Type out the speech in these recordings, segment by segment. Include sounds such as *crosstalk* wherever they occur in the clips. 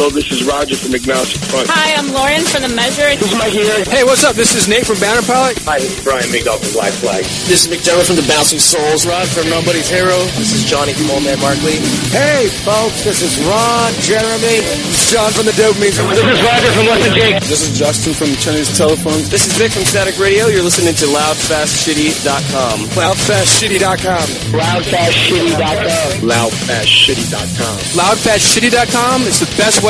Hello, this is Roger from Agnostic Front. Hi, I'm Lauren from The Measure. This is Mike here. Hey, what's up? This is Nate from Banner Pilot. Hi, this is Brian Migdal from Black Flag. This is McDermott from The Bouncing Souls. Rod from Nobody's Hero. This is Johnny from Old Man Markley. Hey, folks, this is Ron, Jeremy, John from the Dope Music. This is Roger from Western Jake. This is Justin from Chinese Telephones. This is Vic from Static Radio. You're listening to LoudFastShitty.com. LoudFastShitty.com. LoudFastShitty.com. LoudFastShitty.com. LoudFastShitty.com is the best website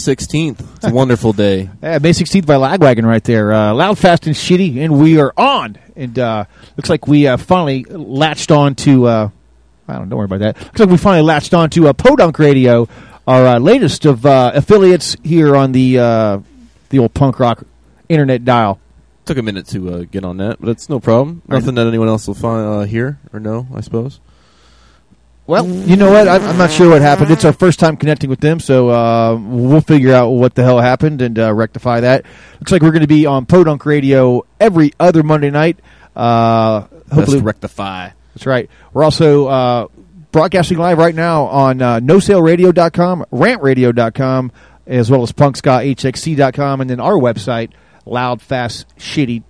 16th. It's a wonderful day. *laughs* Yeah, May 16th by Lagwagon right there. Uh, loud, fast, and shitty, and we are on. And uh, looks like we uh, finally latched on to, uh, I don't, don't worry about that. Looks like we finally latched on to uh, Podunk Radio, our uh, latest of uh, affiliates here on the uh, the old punk rock internet dial. Took a minute to uh, get on that, but it's no problem. Nothing that anyone else will find uh, hear or know, I suppose. Well, you know what? I'm, I'm not sure what happened. It's our first time connecting with them, so uh, we'll figure out what the hell happened and uh, rectify that. Looks like we're going to be on Podunk Radio every other Monday night. Uh, hopefully, Best rectify. That's right. We're also uh, broadcasting live right now on uh, NoSaleRadio.com, RantRadio.com, as well as PunkSkaHXC.com, and then our website, LoudFastShitty.com.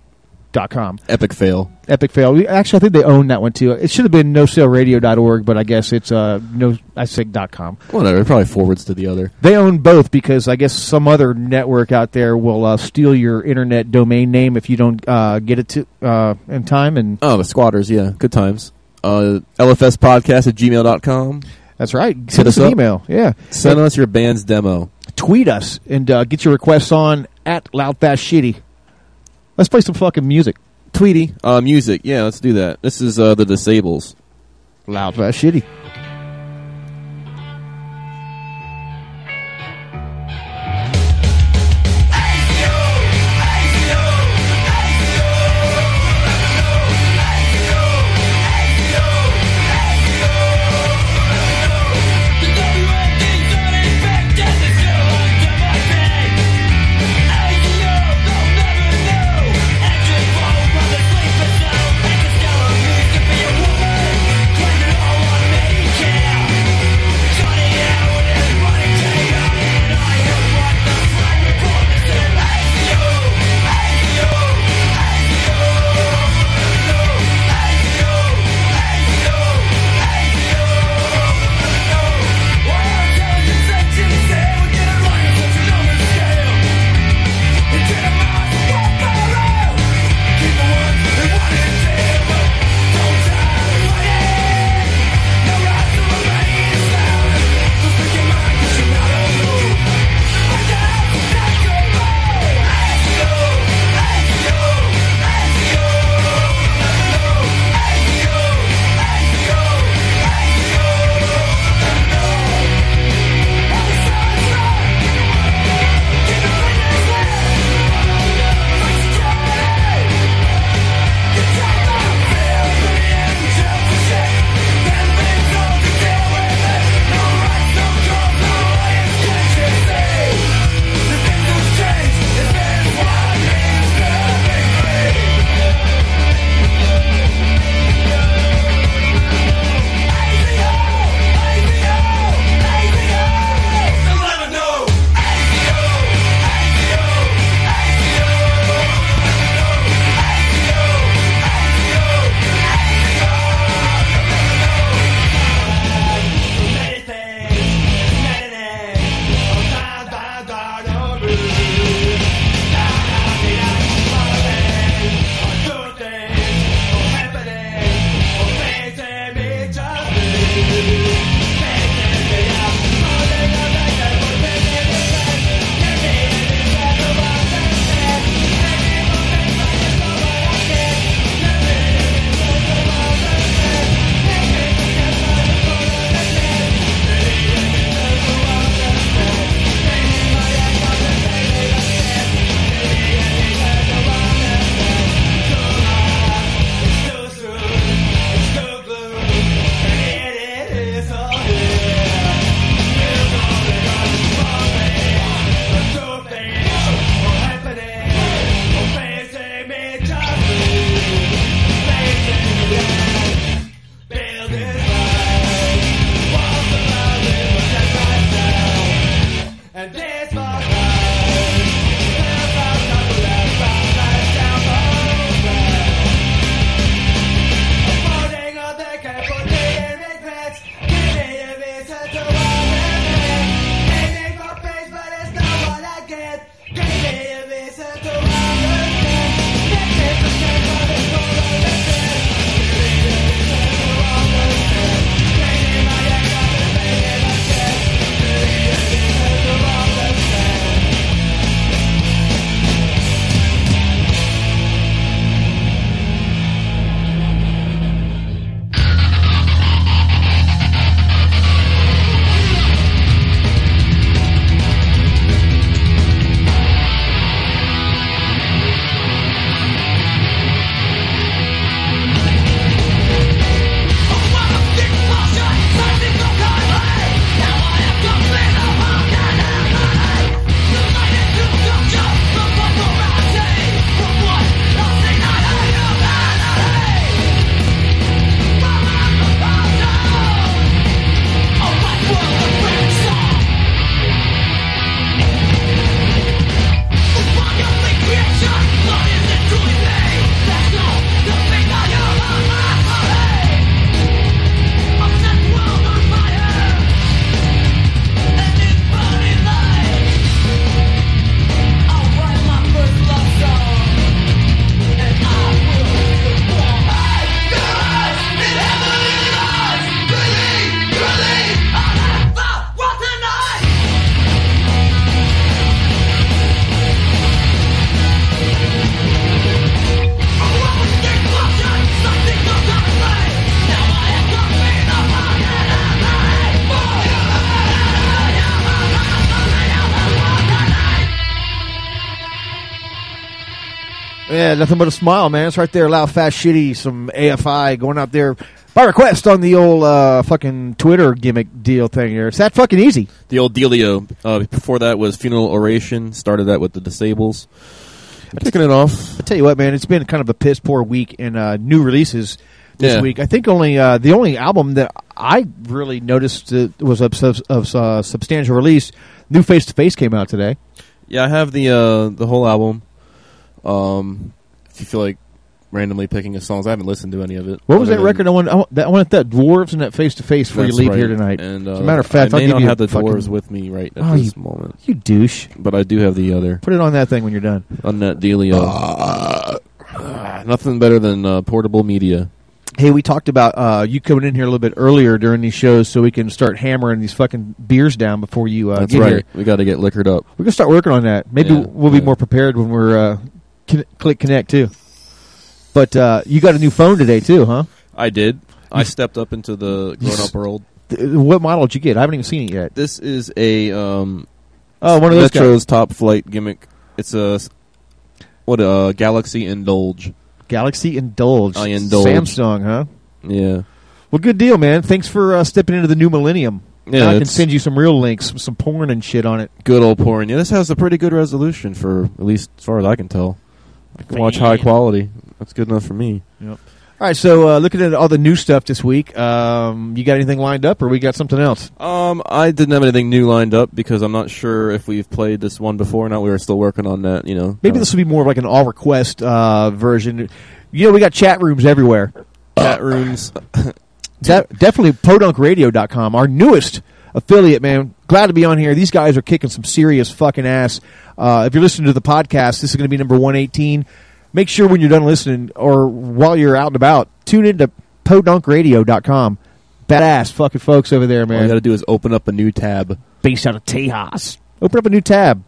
Epic fail. Epic fail. We, actually, I think they own that one too. It should have been NoSaleRadio.org, but I guess it's uh, no. I say dot .com. Whatever. It probably forwards to the other. They own both because I guess some other network out there will uh, steal your internet domain name if you don't uh, get it to uh, in time. And Oh, the squatters. Yeah. Good times. Uh, LFS podcast at gmail.com. that's right. Hit Send us us an email. Yeah, Send us your band's demo. tweet us and uh, get your requests on at Loud Fast Shitty. Let's play some fucking music. Tweety. Uh, music. Yeah, let's do that. This is uh, the Disables. Loud Fast Shitty. Nothing but a smile, man. It's right there, loud, fast, shitty. Some AFI going out there by request on the old uh, fucking Twitter gimmick deal thing here. It's that fucking easy. The old dealio. Uh, before that was funeral oration. Started that with the disables. I'm Kicking it off. I tell you what, man, it's been kind of a piss poor week in uh, new releases this Yeah. week. I think only uh, the only album that I really noticed was of, of uh, substantial release. New Face to Face came out today. Yeah, I have the uh, the whole album. Um, you feel like randomly picking a songs, I haven't listened to any of it. What was that than- record? I want, I want that, I want that Dwarves and that Face to Face before you leave right. here tonight. And As uh, a matter of fact, I I'll may give not you have the dwarves with me right at Oh, this you- moment, You douche. but I do have the other Put it on that thing when you're done. on that dealio. Ah, *sighs* nothing better than uh, portable media. Hey, we talked about uh, you coming in here a little bit earlier during these shows so we can start hammering these fucking beers down before you uh, That's get right. here. We got to get liquored up. We're gonna start working on that. Maybe Yeah, we'll be more prepared when we're uh, con- click connect too. But uh, you got a new phone today too, huh? I did. I stepped up into the grown-up world. What model did you get? I haven't even seen it yet. This is a um, Oh, one of those guys. Top flight gimmick. It's a what a Galaxy Indulge. Galaxy Indulge. I indulge. Samsung, huh? Yeah, Well, good deal, man. Thanks for uh, stepping into the new millennium. Yeah, I can send you some real links, some porn and shit on it. good old porn. Yeah, this has a pretty good resolution for at least as far as I can tell. I can watch high quality. That's good enough for me. All right, so uh, looking at all the new stuff this week, um, you got anything lined up, or we got something else? Um, I didn't have anything new lined up because I'm not sure if we've played this one before or not. We were still working on that. You know, Maybe uh, this will be more of like an all request uh, version. You know, we got chat rooms everywhere. chat rooms. De- definitely podunkradio.com, our newest affiliate, man. Glad to be on here. These guys are kicking some serious fucking ass. Uh, if you're listening to the podcast, this is going to be number 118. Make sure when you're done listening or while you're out and about, tune into podunkradio.com. Badass fucking folks over there, man. All you got to do is open up a new tab. Based out of Tejas. Open up a new tab.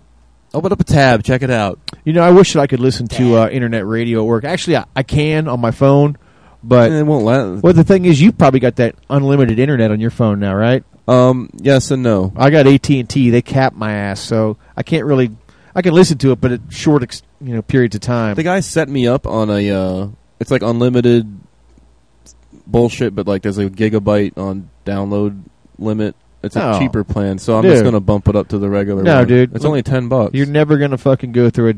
Open up a tab. Check it out. You know, I wish that I could listen to uh, internet radio at work. Actually, I, I can on my phone, but it won't let. well, the thing is, you probably got that unlimited internet on your phone now, right? Um. Yes and no. I got AT and T. They cap my ass, so I can't really. I can listen to it, but at short, ex, you know, periods of time. The guy set me up on a. Uh, it's like unlimited bullshit, but like there's a gigabyte on download limit. It's a Oh. cheaper plan, so I'm just gonna bump it up to the regular. No, one. dude. It's only ten bucks. You're never gonna fucking go through a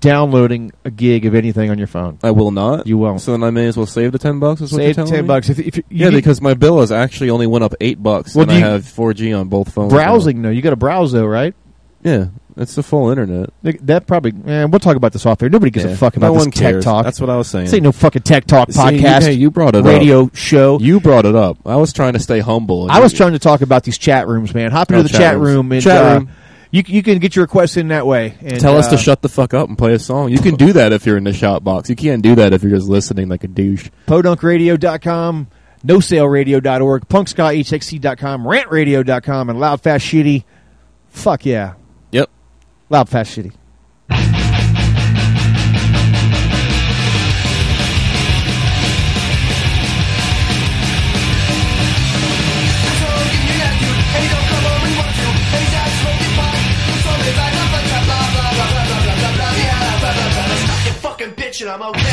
downloading a gig of anything on your phone. I will not. You won't. So then I may as well save the ten bucks. Is what you're Save telling ten me? bucks if, if you Yeah, because my bill has actually only went up eight bucks, Well, and I have 4G on both phones. now. browsing. No, you got to browse though, right? Yeah, it's the full internet. That probably. Man, we'll talk about this off air. Nobody gives Yeah. a fuck about no this tech cares. talk. That's what I was saying. this ain't no fucking tech talk See, podcast. hey, you brought it up. radio show. You brought it up. I was trying to stay humble. I was you- trying to talk about these chat rooms, man. Hop into Oh, the chat rooms. room and Chat uh, room. You you can get your requests in that way. And, Tell us uh, to shut the fuck up and play a song. You can do that if you're in the shop box. You can't do that if you're just listening like a douche. podunkradio.com, nosaleradio.org, punkskahxc.com, rantradio.com, and loudfastshitty. Fuck yeah. Yep. Loud, fast, shitty. I'm okay.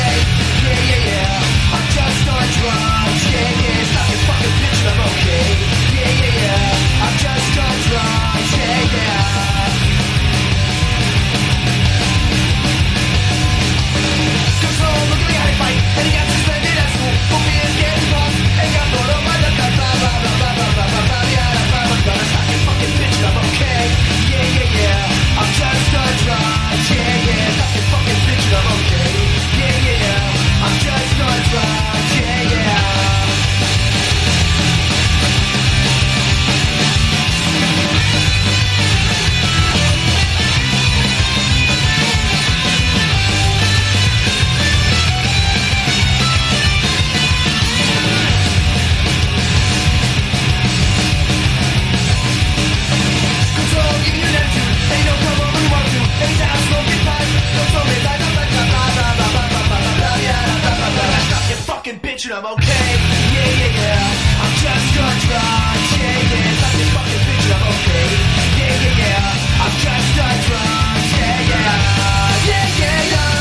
Fucking bitch and I'm okay. Yeah, yeah, yeah. I'm just on drugs. Yeah, yeah. Fucking bitch and I'm okay. Yeah, yeah, yeah. I'm just. Yeah, yeah. Yeah, yeah, yeah. Yeah, yeah.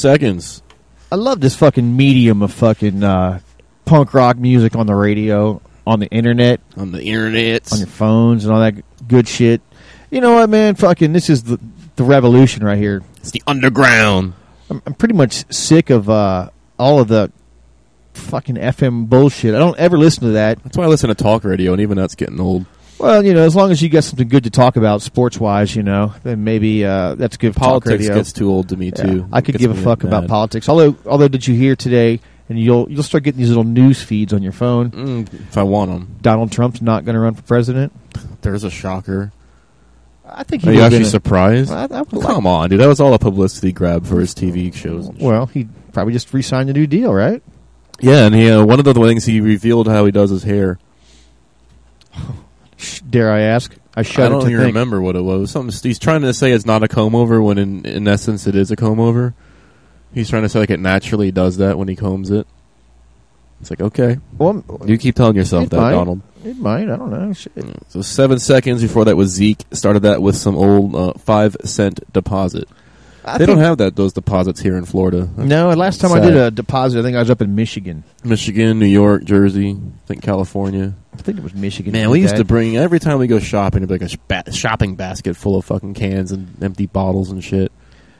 Seconds. I love this fucking medium of fucking uh, punk rock music on the radio, on the internet, On the internet. on your phones, and all that good shit. You know what, man? Fucking, this is the the revolution right here. It's the underground. I'm, I'm pretty much sick of uh, all of the fucking FM bullshit. I don't ever listen to that. That's why I listen to talk radio, and even that's getting old. Well, you know, as long as you got something good to talk about sports wise, you know, then maybe uh, that's good Politics gets too old to me Yeah, too. I could give a fuck about politics. Although, although, did you hear today? And you'll you'll start getting these little news feeds on your phone. Mm, if I want them, Donald Trump's not going to run for president. there's a shocker. I think Are you actually surprised? I- I would like- Come on, dude. That was all a publicity grab for his TV shows. Well, he probably just re-signed a new deal, right? yeah, and he, uh, one of the things he revealed how he does his hair. *laughs* Sh- Dare I ask? I I don't even think. remember what it was. Something he's trying to say it's not a comb over when in in essence it is a comb over. He's trying to say like it naturally does that when he combs it. It's like okay, Well, you keep telling yourself that, might. Donald. it might. I don't know. Shit. So seven seconds before that was Zeke. Started that with some old uh, five cent deposit. I they don't have that those deposits here in Florida. No, last time I did a deposit, I think I was up in Michigan. Michigan, New York, Jersey, I think California. I think it was Michigan. Man, we used to bring every time we go shopping, it'd be like a ba- shopping basket full of fucking cans and empty bottles and shit.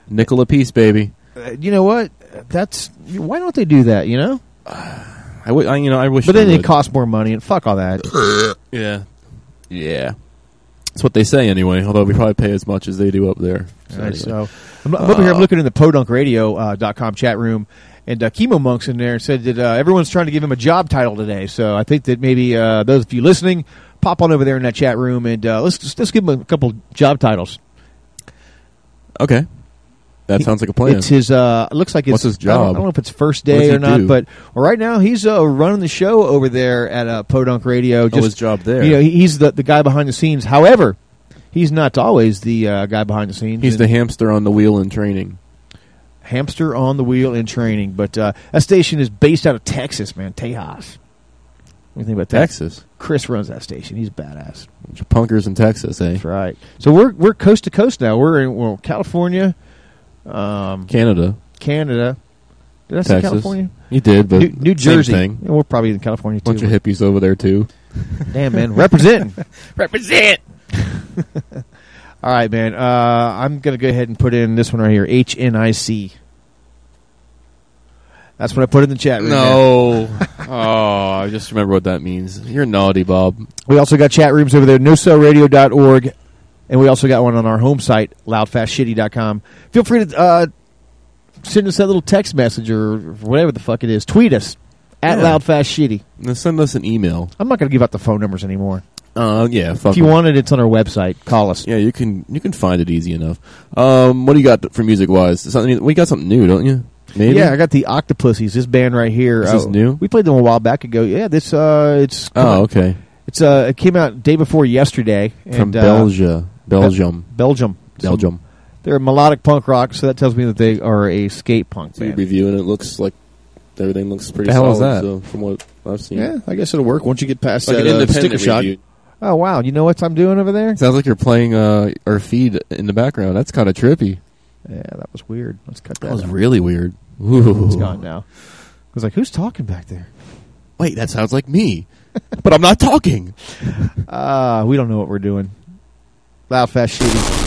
Nickel a piece, baby. Uh, you know what? That's why don't they do that? You know, *sighs* I, w- I you know I wish. but then it costs more money and fuck all that. *coughs* Yeah, yeah. That's what they say anyway. Although we probably pay as much as they do up there. So, anyway. so I'm, I'm over here. I'm Uh, looking in the podunkradio.com uh, chat room, and uh, Chemo Monk's in there and said that uh, everyone's trying to give him a job title today. So I think that maybe uh, those of you listening, pop on over there in that chat room and uh, let's just, let's give him a couple job titles. okay, that He- sounds like a plan. It's his. Uh, it looks like it's What's his I don't, I don't know if it's first day or not, do? but right now he's uh, running the show over there at uh, Podunk Radio. oh, his job there. you know, he's the the guy behind the scenes. However, he's not always the uh, guy behind the scenes. He's the hamster on the wheel in training. hamster on the wheel in training. But uh, that station is based out of Texas, man. Tejas. What do you think about that? Texas. Chris runs that station. He's badass. Bunch of punkers in Texas, eh? That's right. So we're we're coast to coast now. We're in well, California, um, Canada, Canada. Did I say Texas. California? You did, but New, New Jersey. thing. We're probably in California too. Bunch of hippies over there too. *laughs* Damn man, representing. Represent. *laughs* *laughs* All right, man. Uh, I'm gonna go ahead and put in this one right here. H N I C. That's what I put in the chat room. No. oh, I just remember what that means. You're naughty, Bob. We also got chat rooms over there, nosaleradio.org, and we also got one on our home site, loudfastshitty.com. Feel free to uh, send us that little text message or whatever the fuck it is. Tweet us at Yeah. loudfastshitty. Now send us an email. I'm not going to give out the phone numbers anymore. Uh, yeah, fuck If you 'em. want it, it's on our website. Call us. Yeah, you can you can find it easy enough. Um, what do you got for music wise? Something we got something new, don't you? Maybe. Yeah, I got the Octopussies. This band right here. Is this Uh, new? We played them a while back ago. Yeah, this uh, it's Oh, okay. it's uh, it came out day before yesterday From and, uh, Belgium, Belgium, Belgium, Some- They're melodic punk rock, so that tells me that they are a skate punk So you're band. it. Looks like everything looks pretty The hell is solid. that? So from what I've seen, Yeah, I guess it'll work once you get past It's like that an uh, sticker shock. review. Oh wow, you know what I'm doing over there? Sounds like you're playing uh, our feed in the background. That's kind of trippy. Yeah, that was weird. Let's cut that. That was out. really weird. Ooh. It's gone now. I was like, who's talking back there? Wait, that sounds like me, *laughs* but I'm not talking. Uh, we don't know what we're doing. Loud, fast, shitty.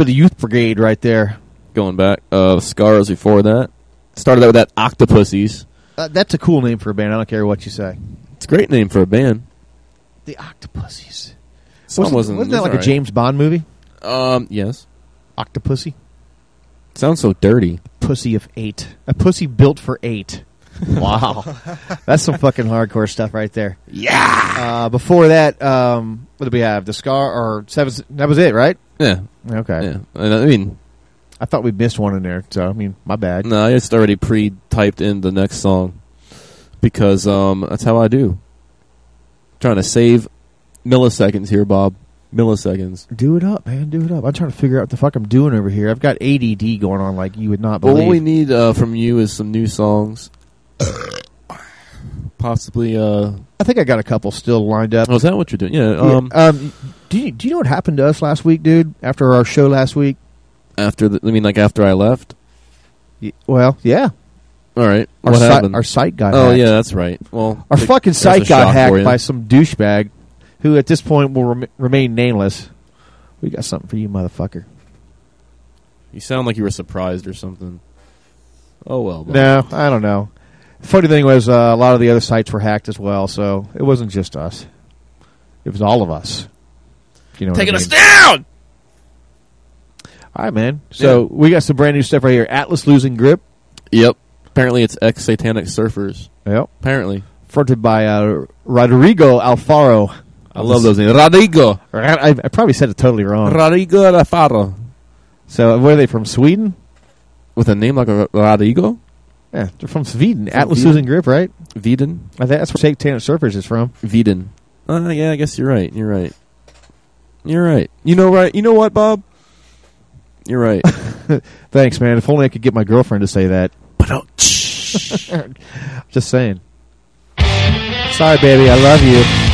Bit of Youth Brigade right there. Going back, uh, Scars before that. Started out with that Octopussies. Uh, that's a cool name for a band. I don't care what you say. It's a great name for a band. The Octopussies. Song wasn't, wasn't, wasn't that like a. James Bond movie? Um, yes. Octopussy? Sounds so dirty. Pussy of eight. A pussy built for eight. *laughs* Wow. That's some fucking hardcore stuff right there. Yeah. Uh, before that, um, what did we have? The Scar or Seven? That was it, right? Yeah. Okay. Yeah. And I mean, I thought we missed one in there, so I mean, my bad. no, I just already pre-typed in the next song because um, that's how I do. trying to save milliseconds here, Bob. Milliseconds. Do it up, man. Do it up. I'm trying to figure out what the fuck I'm doing over here. I've got ADD going on like you would not But believe. what we need uh, from you is some new songs. *coughs* Possibly. Uh, I think I got a couple still lined up. oh, is that what you're doing? Yeah. Yeah, Um, um, do you do you know what happened to us last week, dude? After our show last week? after the, I mean, like after I left. Y- Well, yeah. All right. Our what site, happened? our site got oh hacked. yeah, that's right. Well, Our fucking site got hacked by some douchebag who at this point will rem remain nameless. We got something for you, motherfucker. You sound like you were surprised or something. Oh well. Bob. No, I don't know. Funny thing was, uh, a lot of the other sites were hacked as well, so it wasn't just us. It was all of us. You know, what I Taking mean. us down. All right, man. So we got some brand new stuff right here. Atlas losing grip. Yep. Apparently, it's ex Satanic Surfers. Yep. Apparently, Fronted by uh, Rodrigo Alfaro. I love those names. Rodrigo. I, I probably said it totally wrong. Rodrigo Alfaro. So where are they from? Sweden? With a name like a Rodrigo? Yeah, they're from Sweden. From Atlas losing grip, right? Viden? I think that's where Satanic Surfers is from. Viden. Uh, yeah, I guess you're right. You're right. You're right. You know right. You know what, Bob? You're right. *laughs* Thanks, man. If only I could get my girlfriend to say that. But I'm *laughs* Just saying. Sorry, baby. I love you.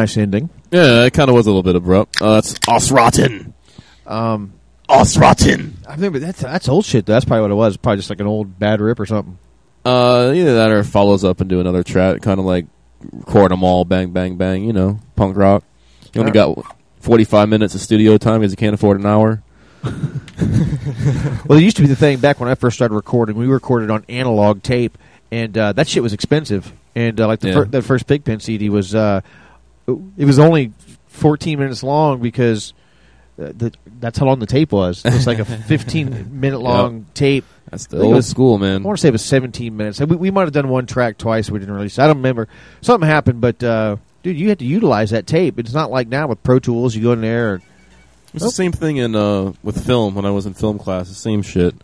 Nice ending. Yeah, it kind of was a little bit abrupt. Uh, that's Osrotten. Um, Osrotten. I remember that's that's old shit. Though. That's probably what it was. Probably just like an old bad rip or something. Uh, either that or follows up and do another track, kind of like record them all, bang, bang, bang. You know, punk rock. You only got 45 minutes of studio time because you can't afford an hour. *laughs* Well, it used to be the thing back when I first started recording. We recorded on analog tape, and uh, that shit was expensive. And uh, like the Yeah. fir- that first Pigpen CD was, uh, it was only 14 minutes long because uh, the, that's how long the tape was. It was like a *laughs* 15 minute long tape. That's the old was- school, man. I want to say it was 17 minutes. We, we might have done one track twice. We didn't release. I don't remember. Something happened, but uh, dude, you had to utilize that tape. It's not like now with Pro Tools. You go in there. And, It's the same thing in uh, with film when I was in film class. The same shit.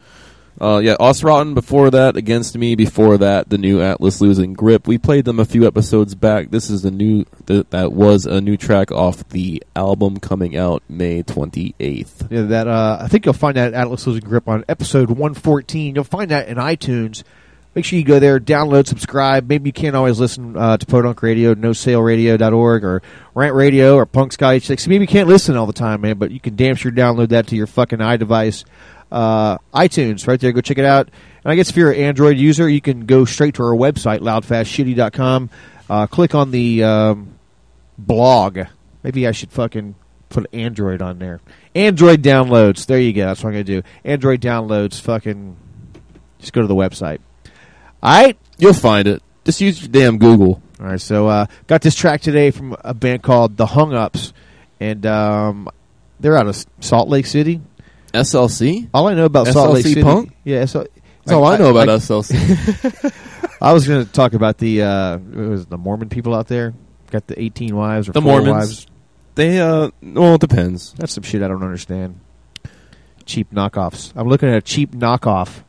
Uh, yeah, Osrotten before that, Against Me before that, the new Atlas losing grip. We played them a few episodes back. This is the new th- that was a new track off the album coming out May twenty eighth. Yeah, that uh, I think you'll find that Atlas Losing Grip on episode 114. You'll find that in iTunes. Make sure you go there, download, subscribe. Maybe you can't always listen uh, to Podunk Radio, NoSaleRadio.org, or Rant Radio, or Punk Ska HXC. Maybe you can't listen all the time, man, but you can damn sure download that to your fucking iDevice. Uh, iTunes, right there. Go check it out. And I guess if you're an Android user, you can go straight to our website, loudfastshitty.com. Uh, click on the um, blog. Maybe I should fucking put Android on there. Android downloads. There you go. That's what I'm going to do. Android downloads. Fucking just go to the website. All right. You'll find it. Just use your damn Google. All right. So uh, got this track today from a band called The Hung Ups, and um, they're out of Salt Lake City. SLC. All I know about Salt Lake SLC City, Punk? yeah. So, That's all I know about SLC. *laughs* I was going to talk about the uh, was the Mormon people out there. Got the 18 wives or The four Mormons. wives. They uh, well, it depends. That's some shit I don't understand. Cheap knockoffs. I'm looking at a cheap knockoff.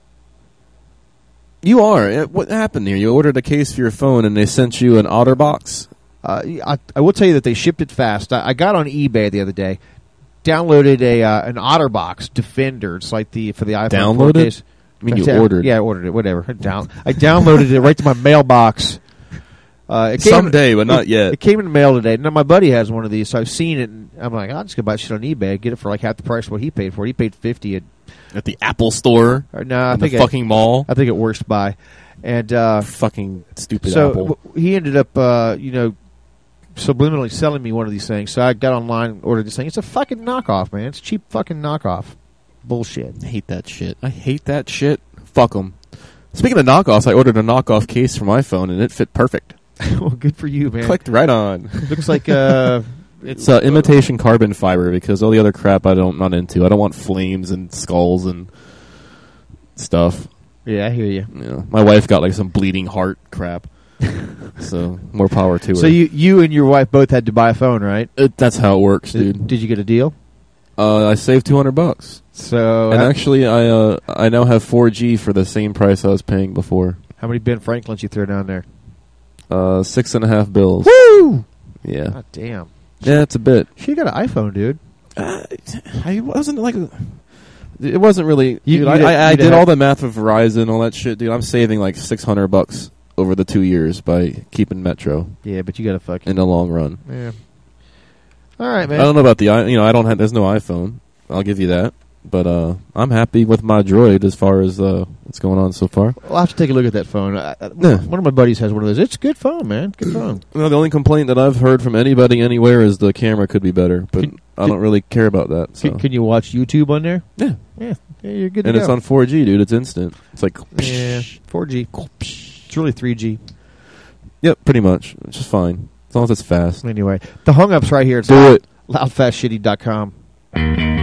You are. Uh, What happened here? You ordered a case for your phone and they sent you an OtterBox. Uh, I, I will tell you that they shipped it fast. I, I got on eBay the other day, downloaded a uh, an OtterBox Defender. It's like the for the iPhone. Downloaded? 4Ks. I mean, you Yeah, ordered. Yeah, I ordered it. Whatever. I *laughs* down. I downloaded it right to my mailbox. Uh, it came Someday, but not it- yet. It came in the mail today. Now my buddy has one of these, so I've seen it. and I'm like, I'll just go buy shit on eBay. Get it for like half the price of what he paid for. it. He paid fifty. At, At the Apple Store. or, no, I think the fucking mall. I think it worst buy. And uh, fucking stupid so Apple. he ended up, uh, you know, subliminally selling me one of these things. So I got online, and ordered this thing. It's a fucking knockoff, man. It's cheap fucking knockoff. Bullshit. I hate that shit. I hate that shit. Fuck them. Speaking of knockoffs, I ordered a knockoff case for my phone and it fit perfect. *laughs* well, good for you, man. Clicked right on. *laughs* Looks like uh, *laughs* It's uh, imitation carbon fiber because all the other crap I don't not into. I don't want flames and skulls and stuff. yeah, I hear you. Know, my wife got like some bleeding heart crap. *laughs* so more power to her. So you you and your wife both had to buy a phone, right? It, that's how it works, dude. did you get a deal? Uh, I saved two hundred bucks, So and actually, I uh, I now have four G for the same price I was paying before. how many Ben Franklins you throw down there? Uh, six and a half bills. Woo! Yeah, God damn. yeah, it's a bit. She got an iPhone, dude. Uh, I wasn't like. It wasn't really. You- dude, you'd I, have- I, I did all the math with Verizon, all that shit, dude. I'm saving like six hundred bucks over the two years by keeping Metro Yeah, but you got to fucking in the long run. yeah. All right, man. I don't know about the. i- You know, I don't have. There's no iPhone. I'll give you that. But uh, I'm happy with my Droid as far as uh, what's going on so far. I'll have to take a look at that phone. I, I, Yeah. One of my buddies has one of those. It's a good phone, man. Good phone. No, the only complaint that I've heard from anybody anywhere is the camera could be better, but I don't really care about that. So. Can, can you watch YouTube on there? yeah, Yeah, yeah you're good. and to it's go. on 4G, dude. It's instant. It's like Yeah, 4G. It's really 3G. Yep, pretty much. It's just fine as long as it's fast. Anyway, the hung ups right here. It's Do it. Loudfastshitty.com.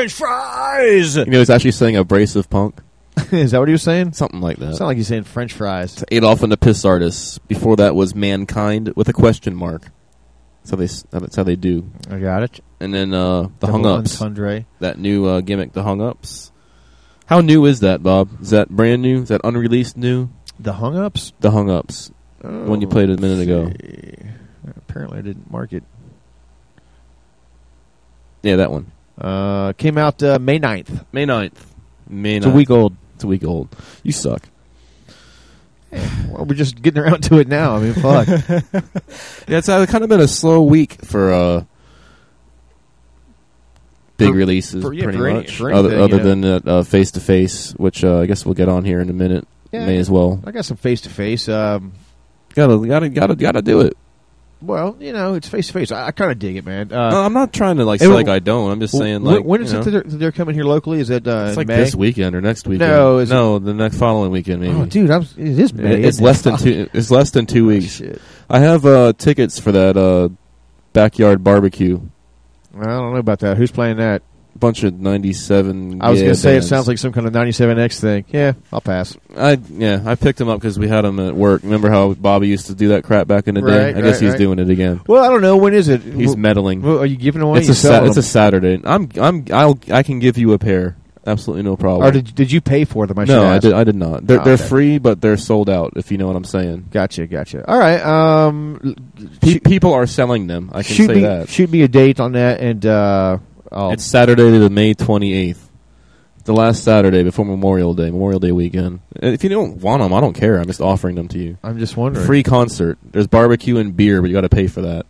French fries. You know, he's actually saying abrasive punk, *laughs* Is that what he was saying? something like that. Sound like he's saying French fries. Adolf and the Piss Artists. Before that was Mankind with a question mark. That's how they. That's how they do. I got it. And then uh, the Double hung ups. entendre. That new uh, gimmick, the hung ups. How new is that, Bob? Is that brand new? Is that unreleased new? The hung ups. The hung ups. One you played a minute ago. Apparently, I didn't mark it. Yeah, that one. Uh, came out uh, May 9th. May 9th. May 9th. It's a week old. It's a week old. You suck. *sighs* Well, we're just getting around to it now. I mean, fuck. *laughs* Yeah, it's uh, kind of been a slow week for uh, big For- releases, for- yeah, pretty for any- much. for other anything, other than that uh, face to face, which uh, I guess we'll get on here in a minute. Yeah. May as well. I got some face to face. Um, Gotta, gotta, gotta, gotta do it. Well, you know, it's face to face. I, I kind of dig it, man. No, Uh, I'm not trying to like say like I don't. I'm just saying like when is you it that they're, they're coming here locally? Is it uh, It's like May? this weekend or next weekend. No, no, the next following weekend maybe. Oh, dude, I'm, it is May. It- it's less than *laughs* two. It's less than two Oh, weeks. I have uh, tickets for that uh, backyard barbecue. I don't know about that. Who's playing that? Bunch of '97. I was yeah going to say it sounds like some kind of 97X thing. Yeah, I'll pass. I yeah, I picked them up because we had them at work. Remember how Bobby used to do that crap back in the day? Right, I guess he's right. doing it again. Well, I don't know. When is it? He's Well, meddling. well, are you giving away? it's a sa- it's a? Saturday. I'm I'm I'll I can give you a pair. Absolutely no problem. Or did, did you pay for them? I no, I did I did not. They're Oh, they're okay. free, but they're sold out. If you know what I'm saying. Gotcha, gotcha. All right. Um, Pe- people are selling them. I can shoot say me, that. shoot me a date on that, and uh, I'll, It's Saturday the May 28th. The last Saturday before Memorial Day, Memorial Day weekend. And If you don't want them, I don't care. I'm just offering them to you. I'm just wondering. Free concert. There's barbecue and beer, but you got to pay for that.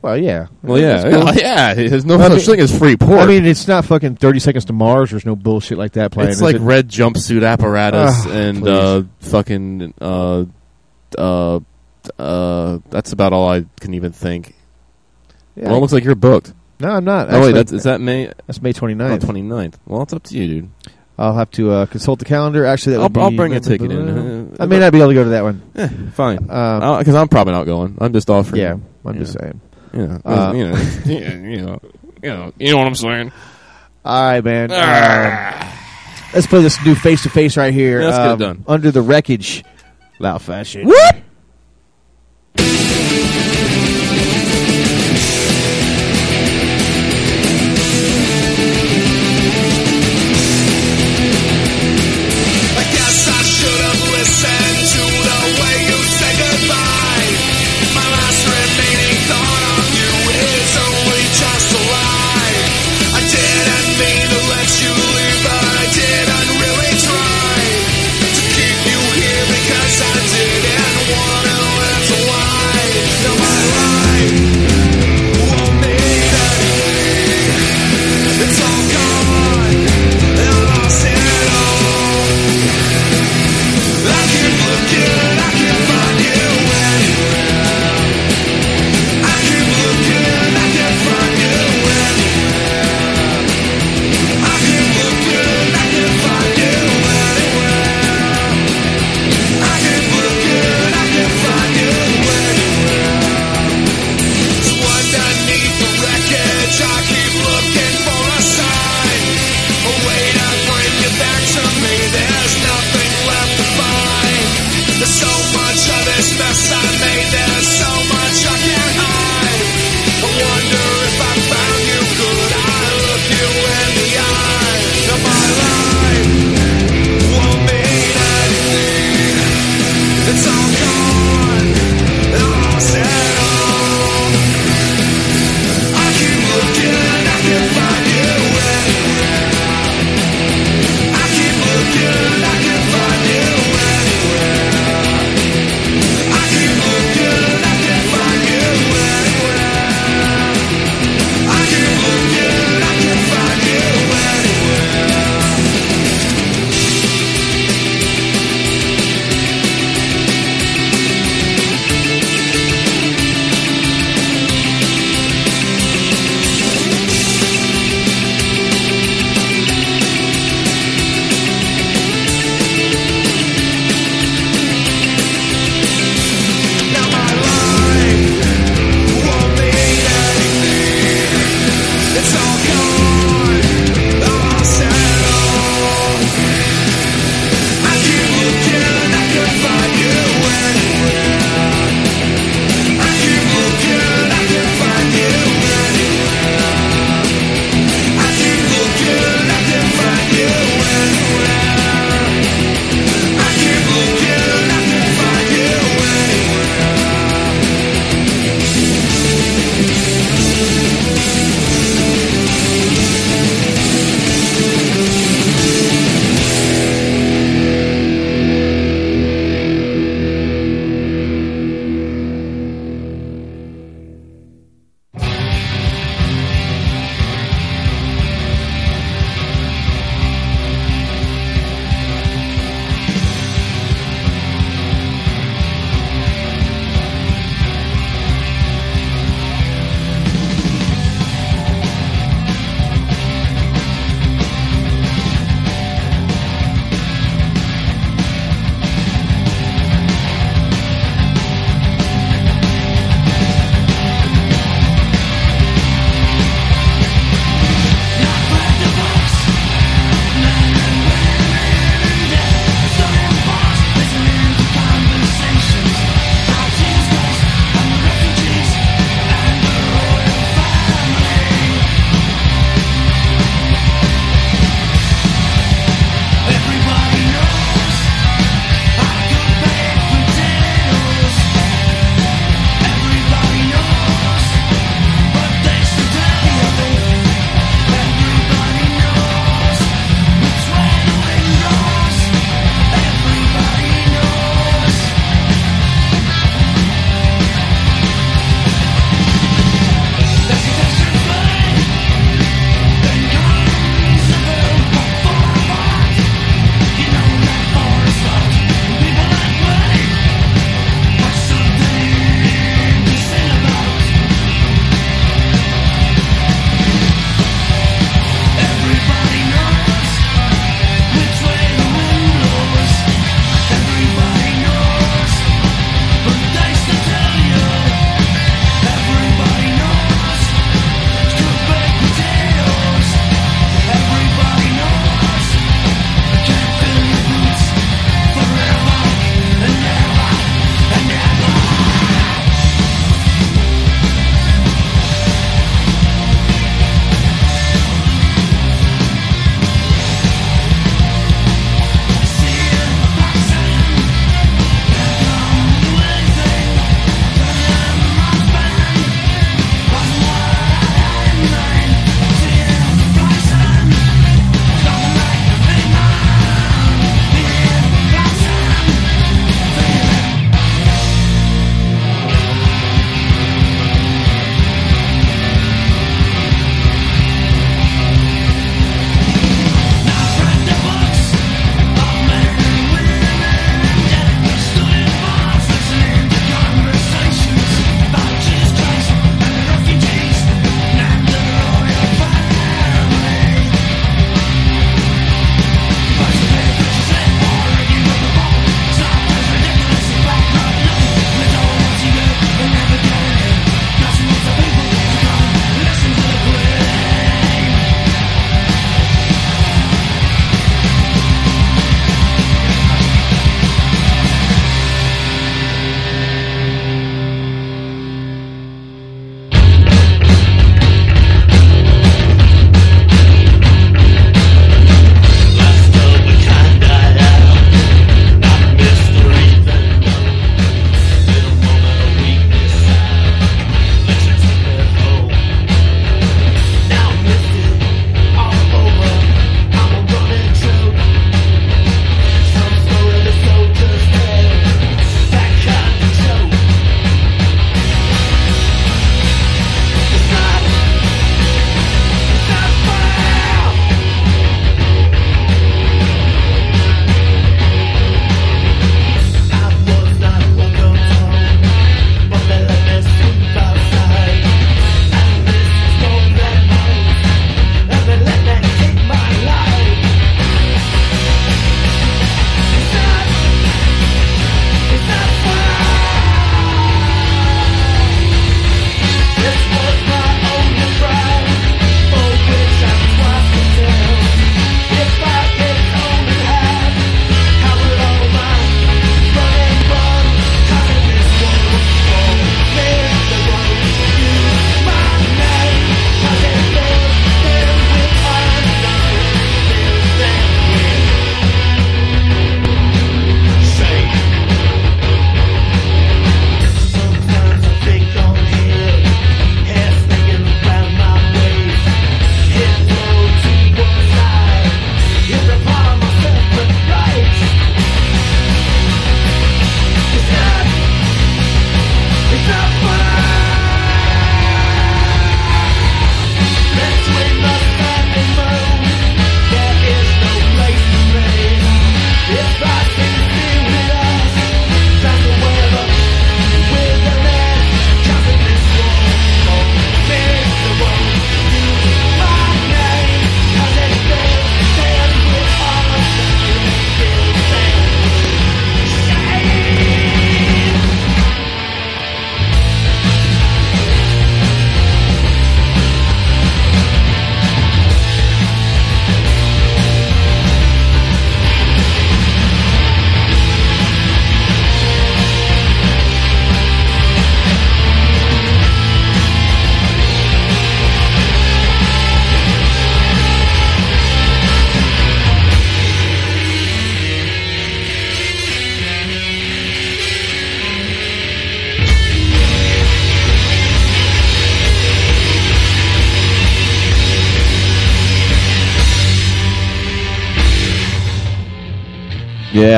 Well, yeah. Well, yeah, cool. yeah. There's no I such mean- thing as free pork. I mean, it's not fucking 30 Seconds to Mars. There's no bullshit like that playing. it's like it? red jumpsuit apparatus Ah, and uh, fucking uh, uh, uh. That's about all I can even think. Yeah. Well, it looks like you're booked. No, I'm not. oh wait, that's is that May that's May 29th. oh, 29th? Well, it's up to you, dude. I'll have to uh, consult the calendar. Actually, that I'll, would be I'll bring a ticket in. I may not be able to go to that one. Eh, fine. Uh, Because I'm probably not going. I'm just offering. yeah, I'm just saying. Yeah. Uh, *laughs* you know. you know. You know. You know what I'm saying. All right, man. Um, let's play this new face to face right here. Yeah, let's get it um, done. Under the wreckage, loud fashion. What?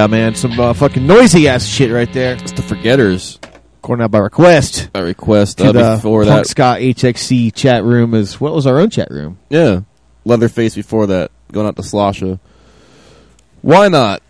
Yeah, man, some uh, fucking noisy ass shit right there. It's the Forgetters. Going out by request I request to uh, the before Punk that. Scott HXC chat room as well as our own chat room. Yeah, Leatherface before that. Going out to Slosha. Why not?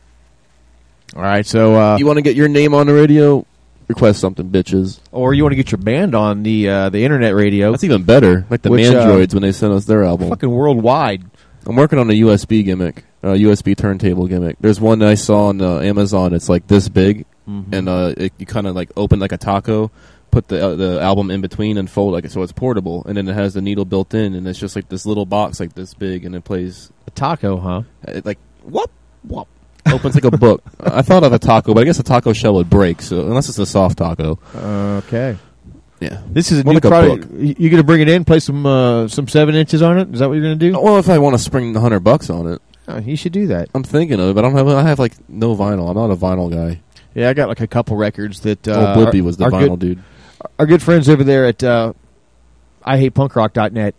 All right, so uh, You want to get your name on the radio? Request something, bitches. or you want to get your band on the uh, the internet radio, That's even better. Like the Which, uh, Mandroids when they sent us their album. fucking worldwide. I'm working on a USB gimmick, uh, USB turntable gimmick. There's one I saw on uh, Amazon. It's like this big, Mm-hmm. and uh, it, you kind of like open like a taco, put the uh, the album in between, and fold like it so it's portable, and then it has the needle built in, and it's just like this little box like this big, and it plays A taco, huh? it, like whoop whoop. Opens like a book. *laughs* I thought of a taco, but I guess a taco shell would break. So unless it's a soft taco, Okay. yeah. This is a More new like product. You you gonna bring it in, play some uh, some seven inches on it? Is that what you're gonna do? Well, if I want to spring the hundred bucks on it, Oh, you should do that. I'm thinking of it. But I don't have. I have like no vinyl. I'm not a vinyl guy. Yeah, I got like a couple records that uh, oh, Blippi was the vinyl good, dude. Our good friends over there at uh, IHatePunkRock.net.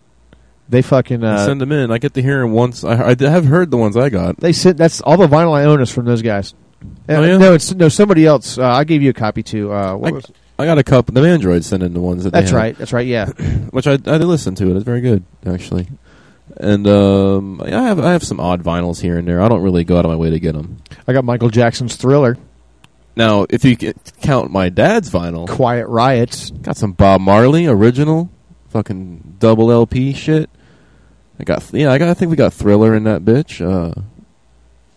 They fucking uh, Send them in. I get to hear them once. I, I have heard the ones I got. they sent that's all the vinyl I own is from those guys. Uh, Oh, yeah? No, it's no somebody else. Uh, I gave you a copy too. Uh, what I, was, I got a couple. The Androids send in the ones that they that's right. That's right. Yeah. *clears throat* Which I I did listen to it. It's very good actually. And um, I have I have some odd vinyls here and there. I don't really go out of my way to get them. I got Michael Jackson's Thriller, Now, if you count my dad's vinyl, Quiet Riots. got some Bob Marley original, fucking double LP shit. I got yeah. I got. I think we got Thriller in that bitch. Uh,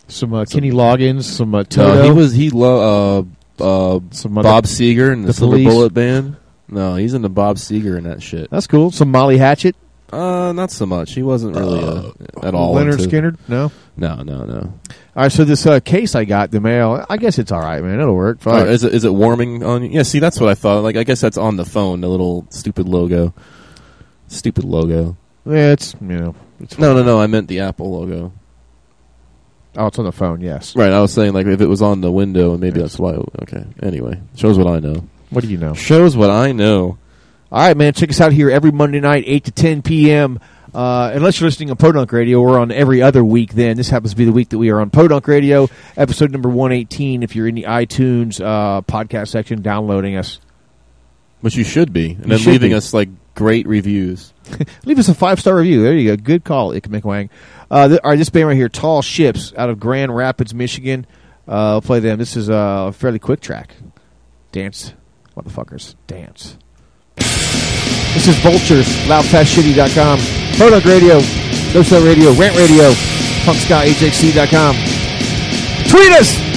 Some uh, Kenny Loggins, some uh, Toto. no, he was he lo- uh uh some Bob Seger and the, the Silver Bullet Band. No, he's in the Bob Seger and that shit. That's cool. Some Molly Hatchet, Uh, not so much. He wasn't really uh, at all. Lynyrd into- Skynyrd. No. No, no, no. All right. So this uh, case I got the mail. I guess it's all right, man. It'll work. Oh, Fine. is it is it warming on you? Yeah. See, that's what I thought. Like, I guess that's on the phone. The little stupid logo. Stupid logo. yeah, it's you know. It's No, no, no. I meant the Apple logo. Oh, it's on the phone. Yes. Right. I was saying like if it was on the window, and maybe that's why. Okay. Anyway, shows what I know. What do you know? Shows what I know. All right, man. Check us out here every Monday night, 8 to 10 p.m. Uh, unless you're listening on Podunk Radio, we're on every other week then. This happens to be the week that we are on Podunk Radio, episode number 118. If you're in the iTunes uh, podcast section downloading us, Which you should be, and You then leaving be. us like great reviews. *laughs* leave us a five star review. There you go. Good call, Ikemekwang. Uh, th- all right, this band right here, Tall Ships, out of Grand Rapids, Michigan. Uh, I'll play them. This is a fairly quick track. Dance, motherfuckers, dance. This is Vultures, loudfastshitty.com, Podunk Radio, No Sale Radio, Rant Radio, punkskahxc.com. Tweet us!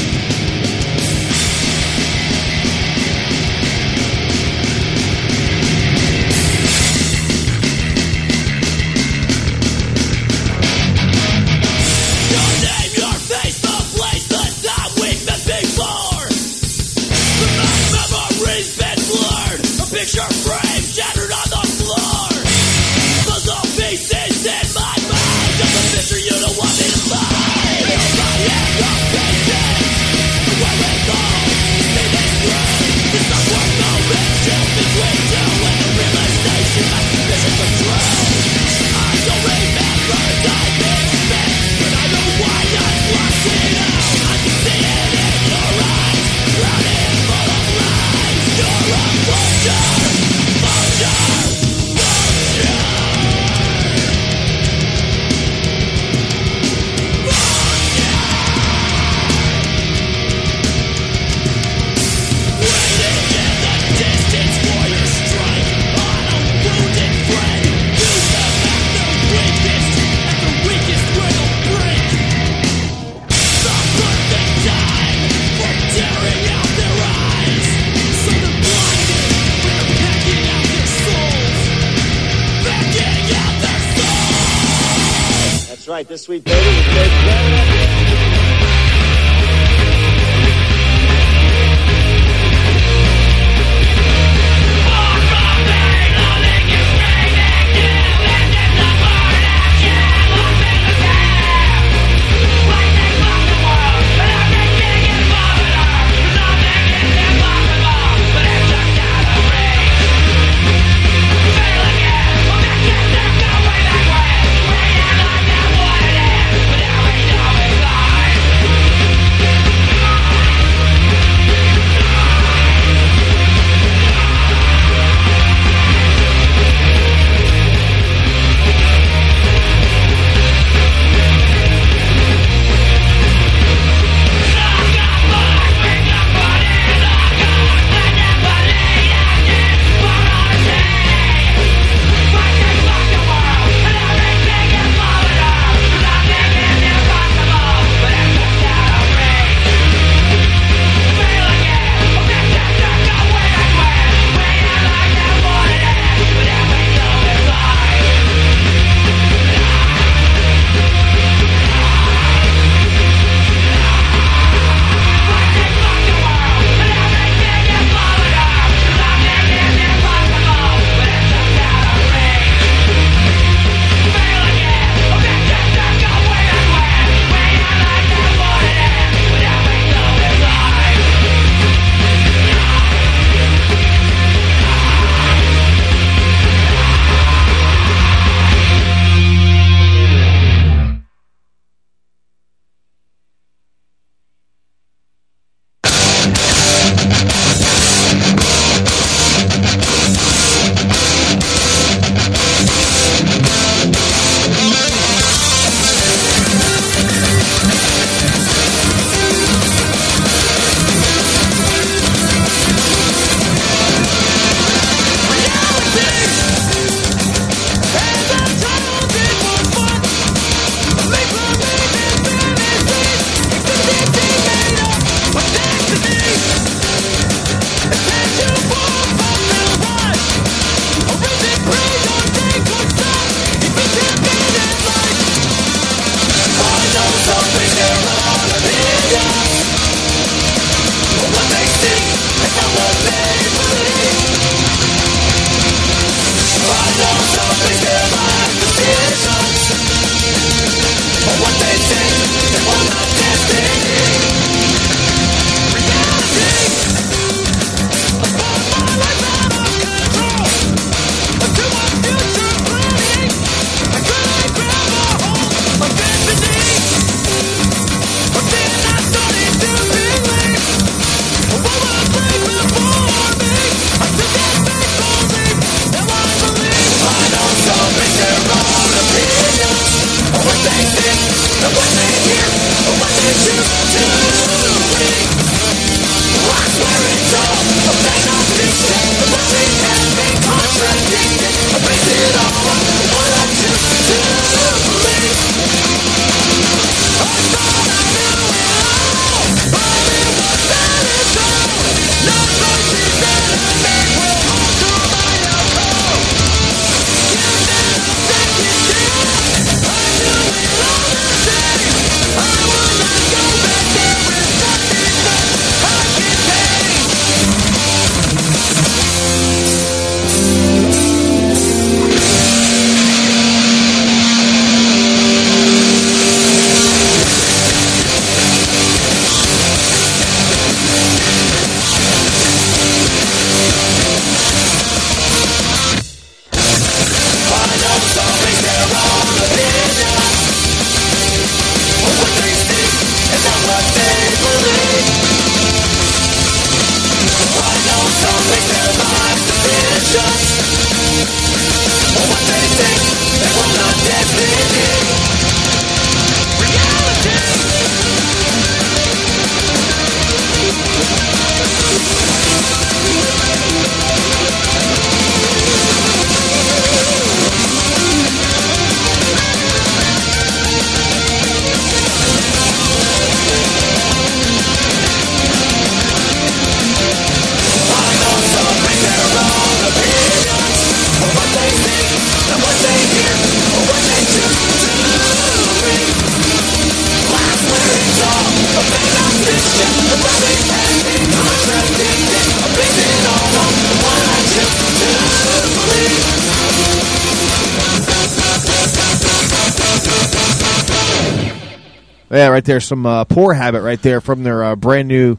There. Some uh, poor habit right there from their uh, brand new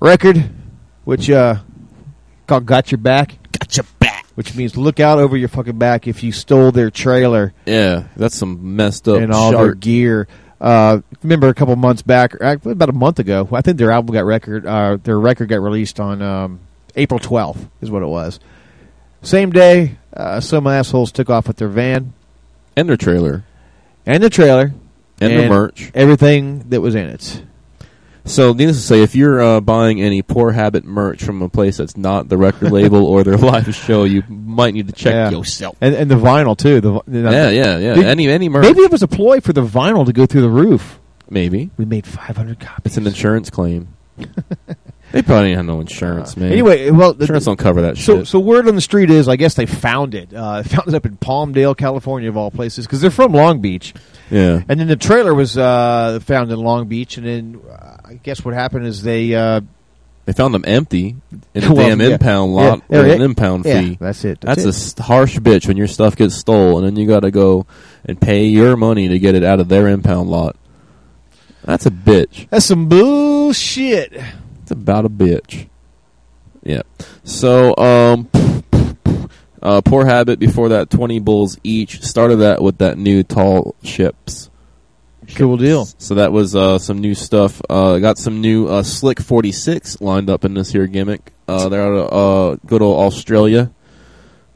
record, which uh, called "Got Your Back." Got your back. Which means look out over your fucking back if you stole their trailer Yeah, that's some messed up and all their chart. gear. Uh, remember a couple months back, about a month ago, I think their album got record. Uh, their record got released on um, April twelfth, is what it was. Same day, uh, some assholes took off with their van and their trailer and the trailer and, the merch. everything that was in it. So, needless to say, if you're uh, buying any Poor Habit merch from a place that's not the record *laughs* label or their live show, you might need to check Yeah. yourself. And, and the vinyl too. The, Yeah, yeah, yeah. Did- any any merch. Maybe it was a ploy for the vinyl to go through the roof. Maybe. We made 500 copies. It's an insurance claim. *laughs* they probably didn't have no insurance, man. Anyway, well, the- insurance don't cover that So, shit. so word on the street is, I guess they found it. Uh, *laughs* found it up in Palmdale, California, of all places, because they're from Long Beach. yeah. And then the trailer was uh, found in Long Beach, and then uh, I guess what happened is they uh, They found them empty in *laughs* a Well, damn yeah. impound lot yeah, with an impound yeah, fee. that's it. That's, That's, a harsh bitch when your stuff gets stolen and then you got to go and pay your money to get it out of their impound lot. That's a bitch. that's some bullshit. It's about a bitch. Yeah. So, um, *laughs* uh, poor habit before that, 20 bulls each. Started that with that new tall ships. Cool deal. So that was uh, some new stuff. Uh, got some new uh, Slick 46 lined up in this here gimmick. Uh, they're out of uh, good old Australia.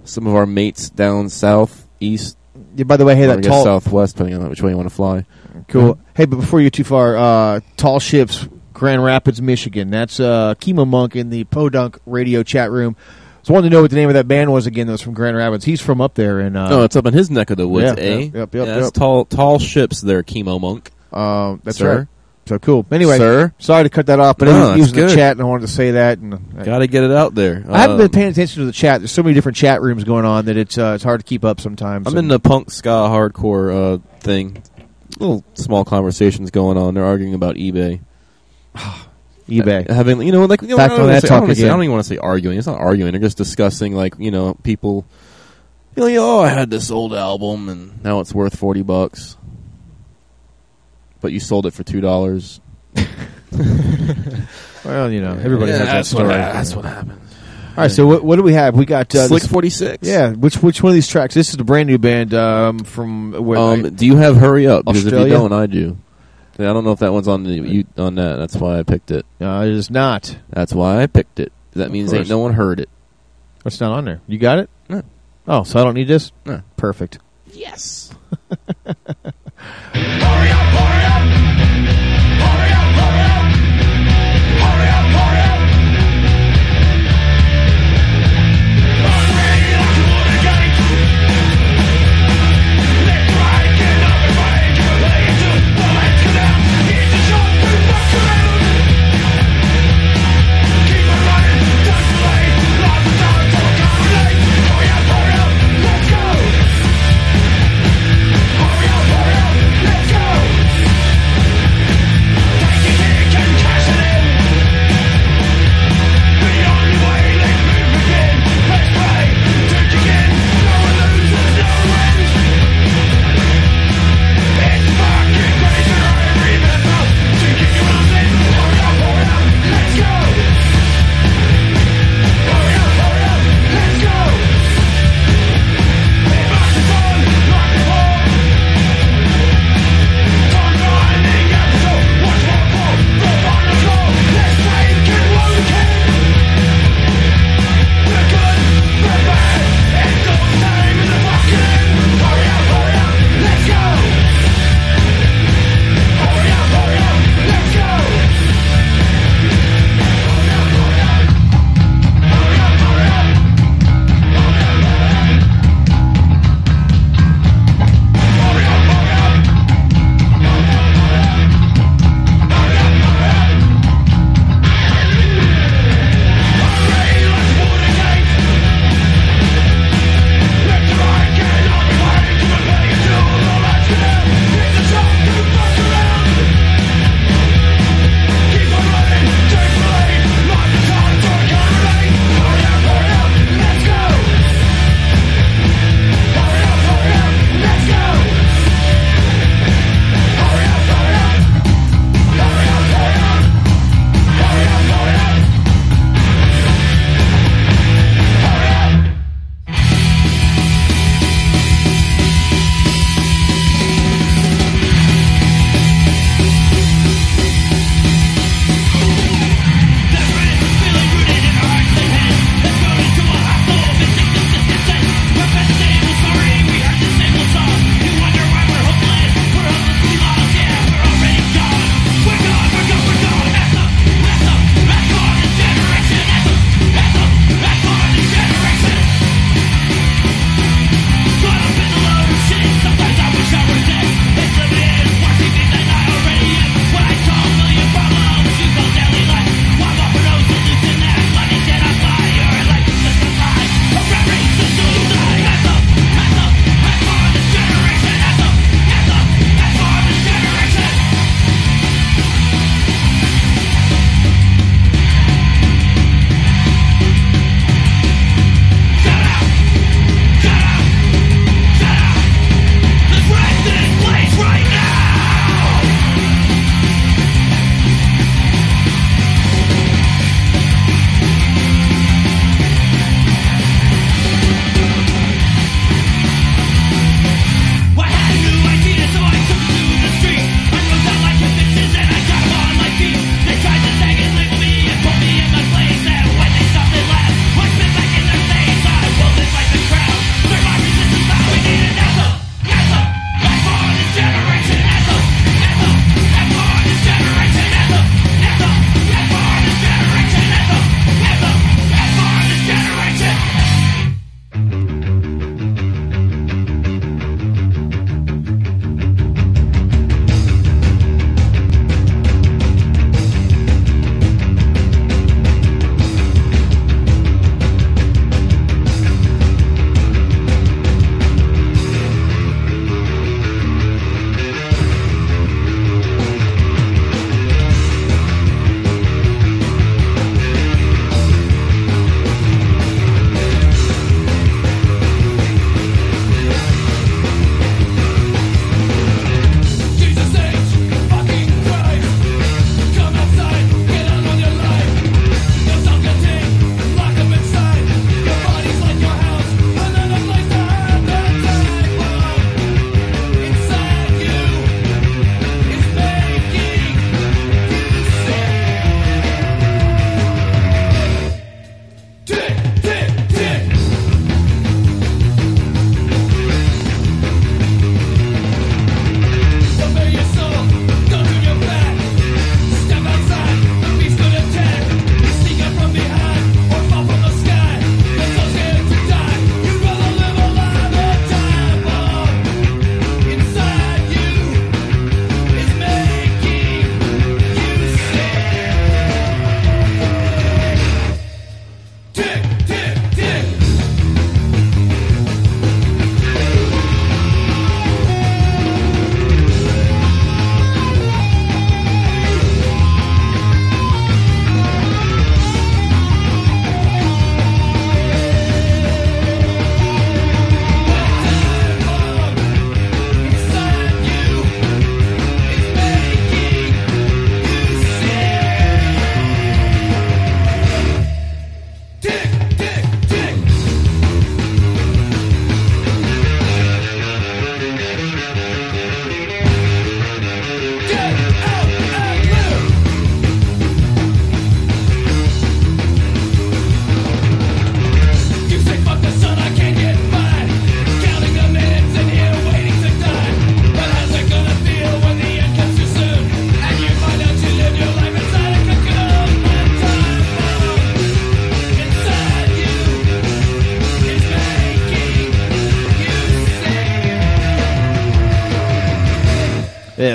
Some of our mates down south, east, Yeah, by the way, hey, that tall, southwest, depending on which way you want to fly. cool. Hey, but before you get too far, uh, tall ships, Grand Rapids, Michigan. That's uh, Chemo Monk in the Podunk Radio chat room. So I wanted to know what the name of that band was again. That was from Grand Rapids. He's from up there, and uh, oh, it's up in his neck of the woods, yeah, eh? yep, yep, yeah, yep. tall, tall ships there, Chemo Monk. uh, that's Sir? right. So cool. Anyway, Sir? sorry to cut that off, but No, he, was in the chat, and I wanted to say that. And uh, Got to get it out there. I haven't Um, been paying attention to the chat. There's so many different chat rooms going on that it's uh, it's hard to keep up sometimes. I'm And- in the punk ska hardcore uh, thing. Little small conversations going on. They're arguing about eBay. *sighs* eBay. Uh, having you know like you know, Back I, don't wanna that say, I, talk don't say, I don't even want to say arguing. It's not arguing. They're just discussing like you know people. You know, oh, I had this old album and now it's worth forty bucks, but you sold it for two dollars. *laughs* well, you know, everybody has that story. that's what happens. All right, so what, what do we have? We got uh, Slick forty six. yeah. Which which one of these tracks? This is the brand new band um, from where Um, do you have Hurry Up? Because if you don't, I do. I don't know if that one's on the you, on that. That's why I picked it. uh, it is not. That's why I picked it. That means course. ain't no one heard it. It's not on there. You got it? No. Oh, so I don't need this? No. Perfect. Yes. *laughs*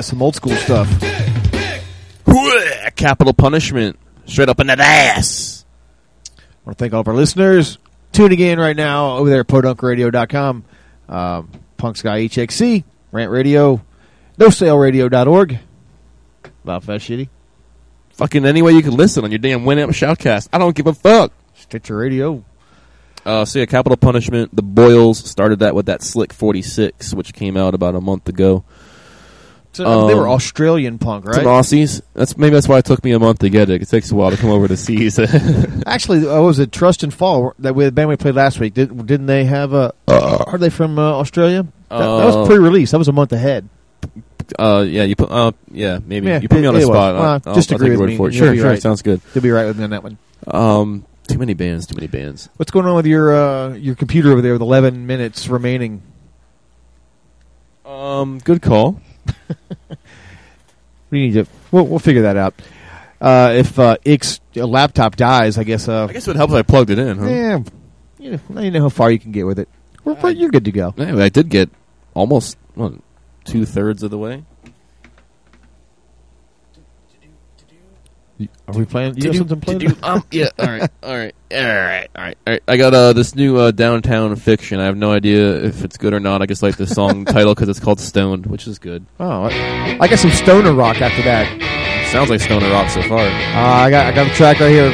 Some old school stuff. *laughs* Capital punishment, straight up in that ass. I want to thank all of our listeners tuning in right now over there at podunkradio.com, um, Punk Ska Rant Radio, NoSaleRadio.org, Loud Fast Shitty, Fucking any way you can listen on your damn Winamp Shoutcast. I don't give a fuck. Stitcher Radio. Uh, so yeah, Capital Punishment. The Boyles started that with that Slick 46, which came out about a month ago. So, um, they were Um, Australian punk, right? an Aussies. That's maybe that's why it took me a month to get it. It takes a while to come over to seize it. *laughs* Actually, uh, was it Trust and Fall that we, the band we played last week? Did, didn't they have a? are they from uh, Australia? That, that Uh, was pre-release. That was a month ahead. uh, yeah, you put. Uh, yeah, maybe Yeah, you put me on it- a it was. spot. Well, I'll, just I'll agree take your with me. for it. Sure, sure, right. sounds good. You'll be right with me on that one. Um, too many bands, too many bands. What's going on with your uh, your computer over there with 11 minutes remaining? Um, good call. We need to. We'll, we'll figure that out. Uh, if uh, Ix a laptop dies, I guess. Uh, I guess it would help if I plugged it in. Huh? yeah, you know, now you know how far you can get with it. We're- you're good to go. Anyway, I did get almost what, two thirds of the way. Are we playing? You got something playing? Did you- um, yeah. *laughs* All right. All right. All right. All right. All right. I got uh, this new uh, downtown fiction. I have no idea if it's good or not. I just like the song *laughs* title because it's called Stoned, which is good. Oh, I, I got some stoner rock after that. Sounds like Stoner Rock so far. Uh, I got I got a track right here.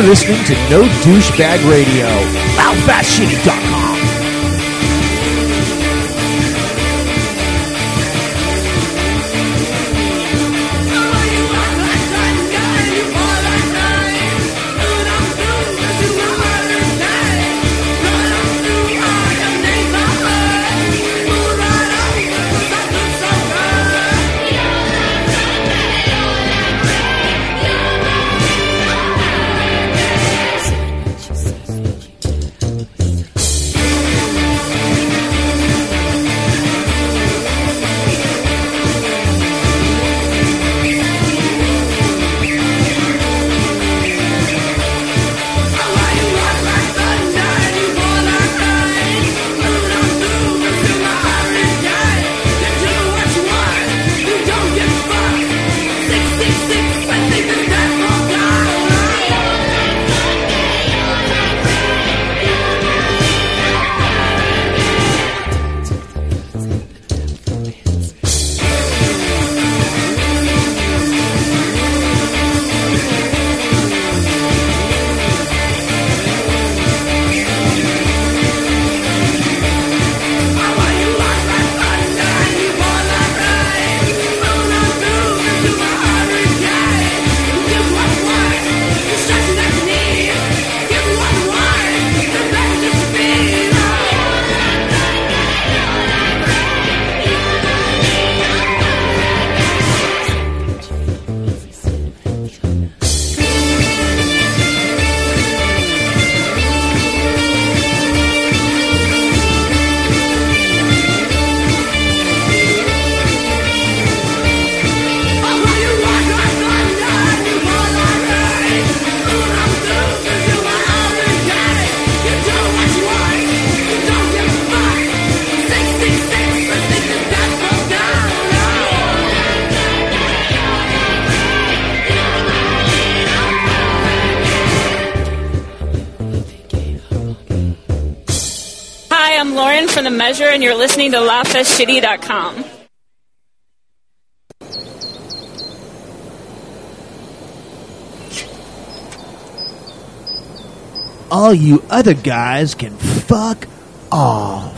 You're listening to No Douchebag Radio. LoudFastShitty.com. and you're listening to LoudFastShitty.com. All you other guys can fuck off.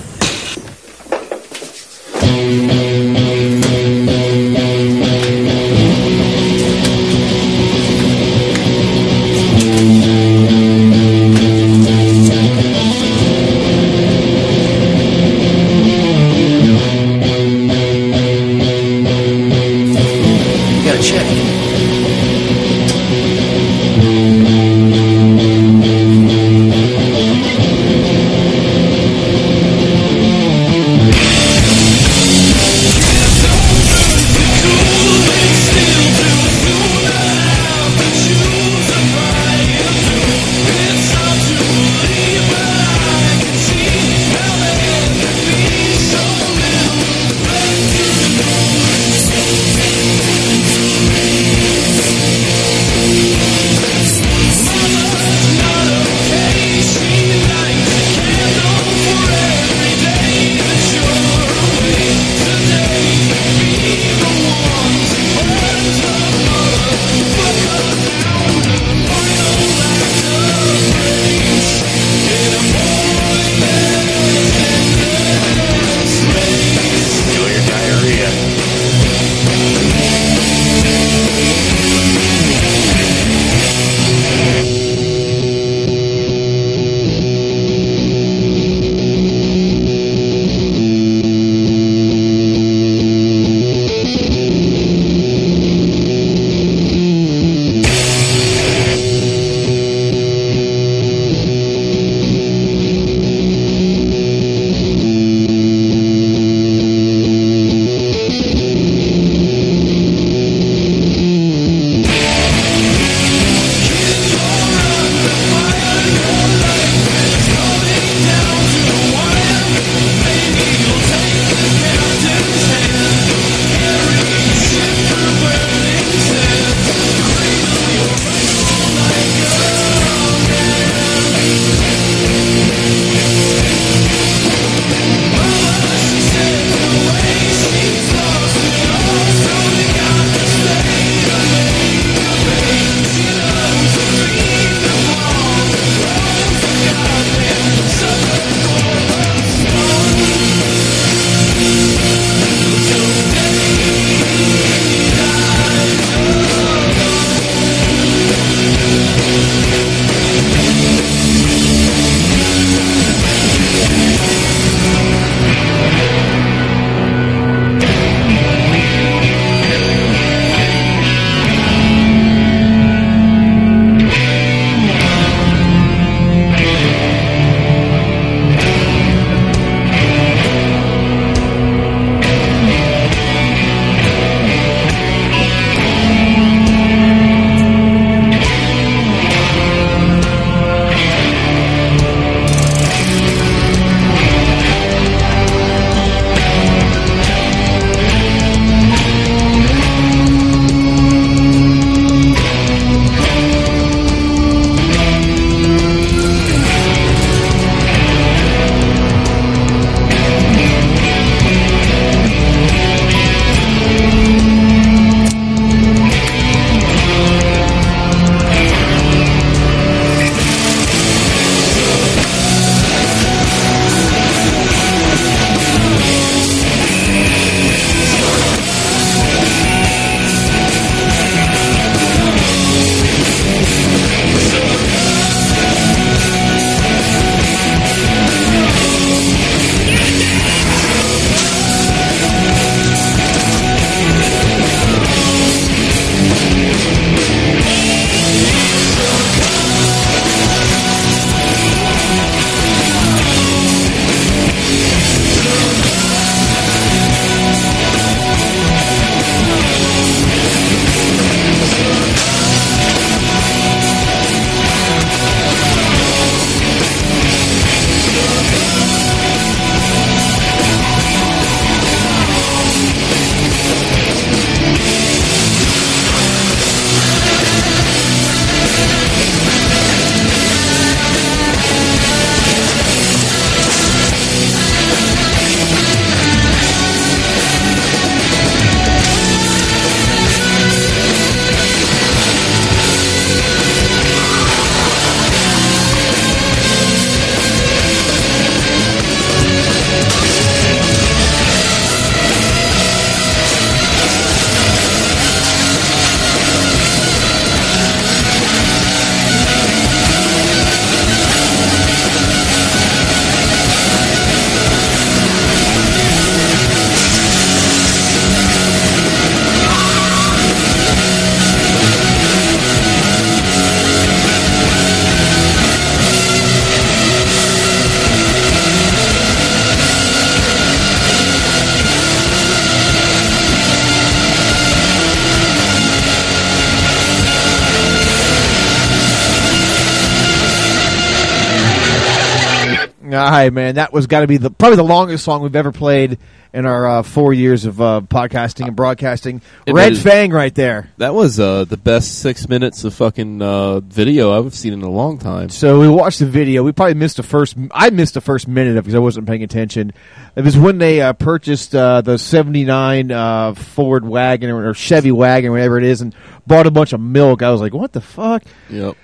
Right, man. That was got to be the probably the longest song we've ever played in our uh, four years of uh, podcasting and broadcasting. It Red is- Fang right there. That was uh, the best six minutes of fucking uh, video I've seen in a long time. So we watched the video. We probably missed the first. I missed the first minute of it because I wasn't paying attention. It was when they uh, purchased uh, the '79 uh, Ford wagon or, or Chevy wagon, whatever it is, and bought a bunch of milk. I was like, "What the fuck?" Yep.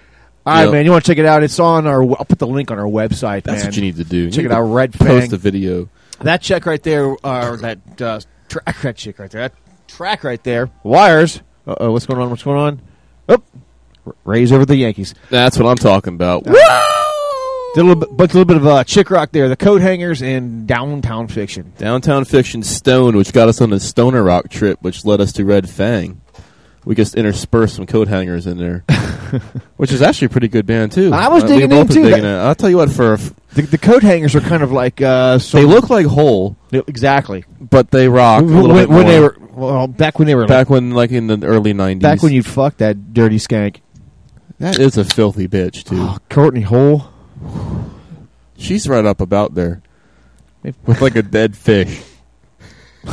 All right, Yep. man. You want to check it out? It's on our. I'll put the link on our website. That's man. what you need to do. Check need it out. Red Post the video. That check right there, uh, that uh, track, *laughs* that chick right there, that track right there, wires. Uh oh, what's going on? What's going on? Oh, Rays over the Yankees. That's what I'm talking about. Woo! Did a little bit, but a little bit of uh, chick rock there. The coat hangers and downtown fiction. Downtown Fiction Stone, which got us on a Stoner Rock trip, which led us to Red Fang. We just interspersed some coat hangers in there, *laughs* which is actually a pretty good band too. I was Uh, digging in, too. digging. I'll tell you what, for The, the coat hangers are kind of like uh, they look like Hole, exactly but they rock a when, little bit when they were well back when they were back when, like in the early '90s. back when you fucked that dirty skank. that is a filthy bitch too. Oh, Courtney Hole. She's right up about there with like a dead fish. *laughs*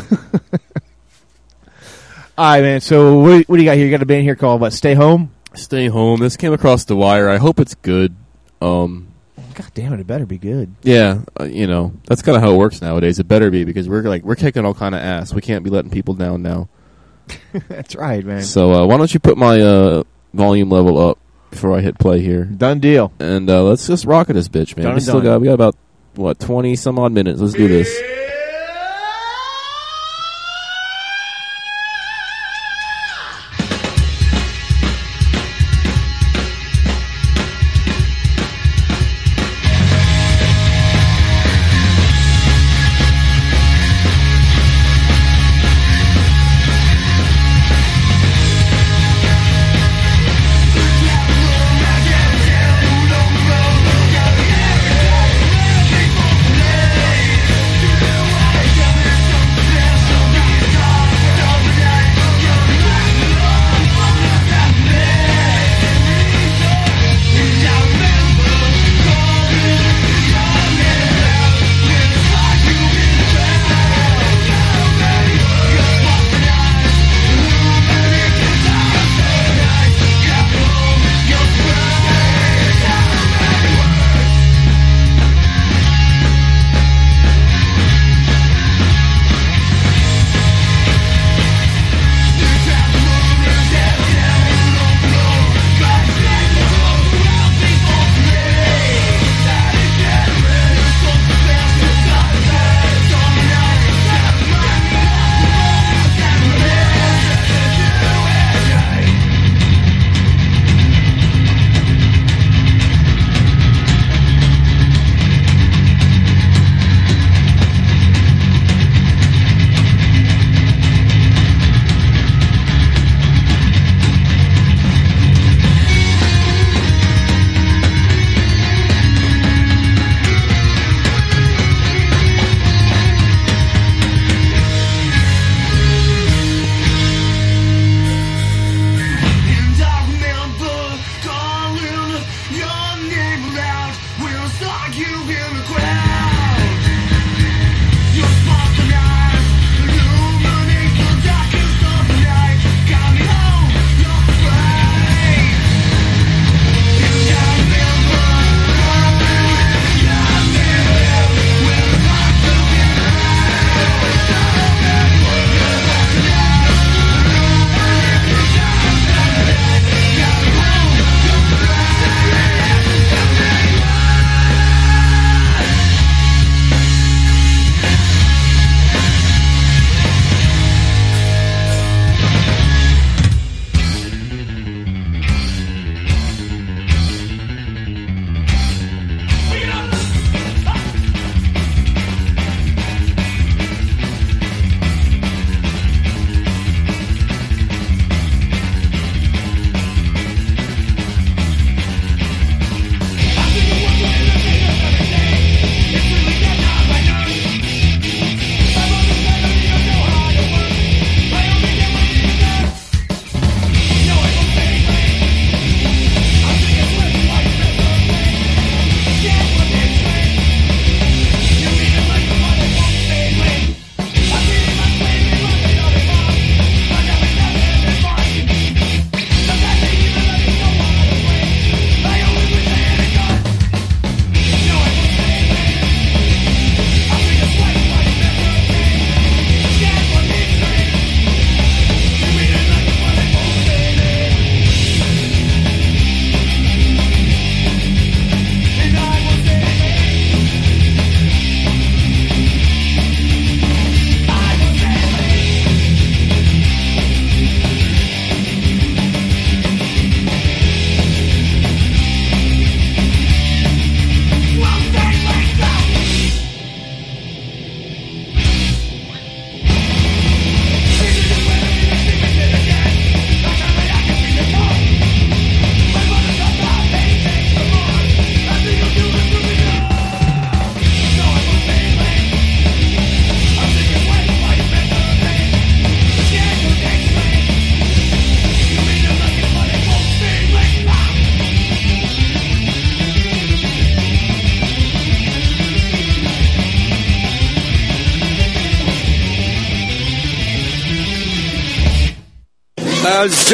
All right, man. So what, what do you got here? You got a band here called what? Stay Home. Stay home. This came across the wire. I hope it's good. Um, God damn it! It better be good. yeah, uh, you know that's kind of how it works nowadays. It better be because we're like we're kicking all kind of ass. We can't be letting people down now. *laughs* That's right, man. So uh, why don't you put my uh, volume level up before I hit play here, Done deal. and uh, let's just rock it this bitch, man. Done we still done. got we got about what twenty some odd minutes. Let's do this.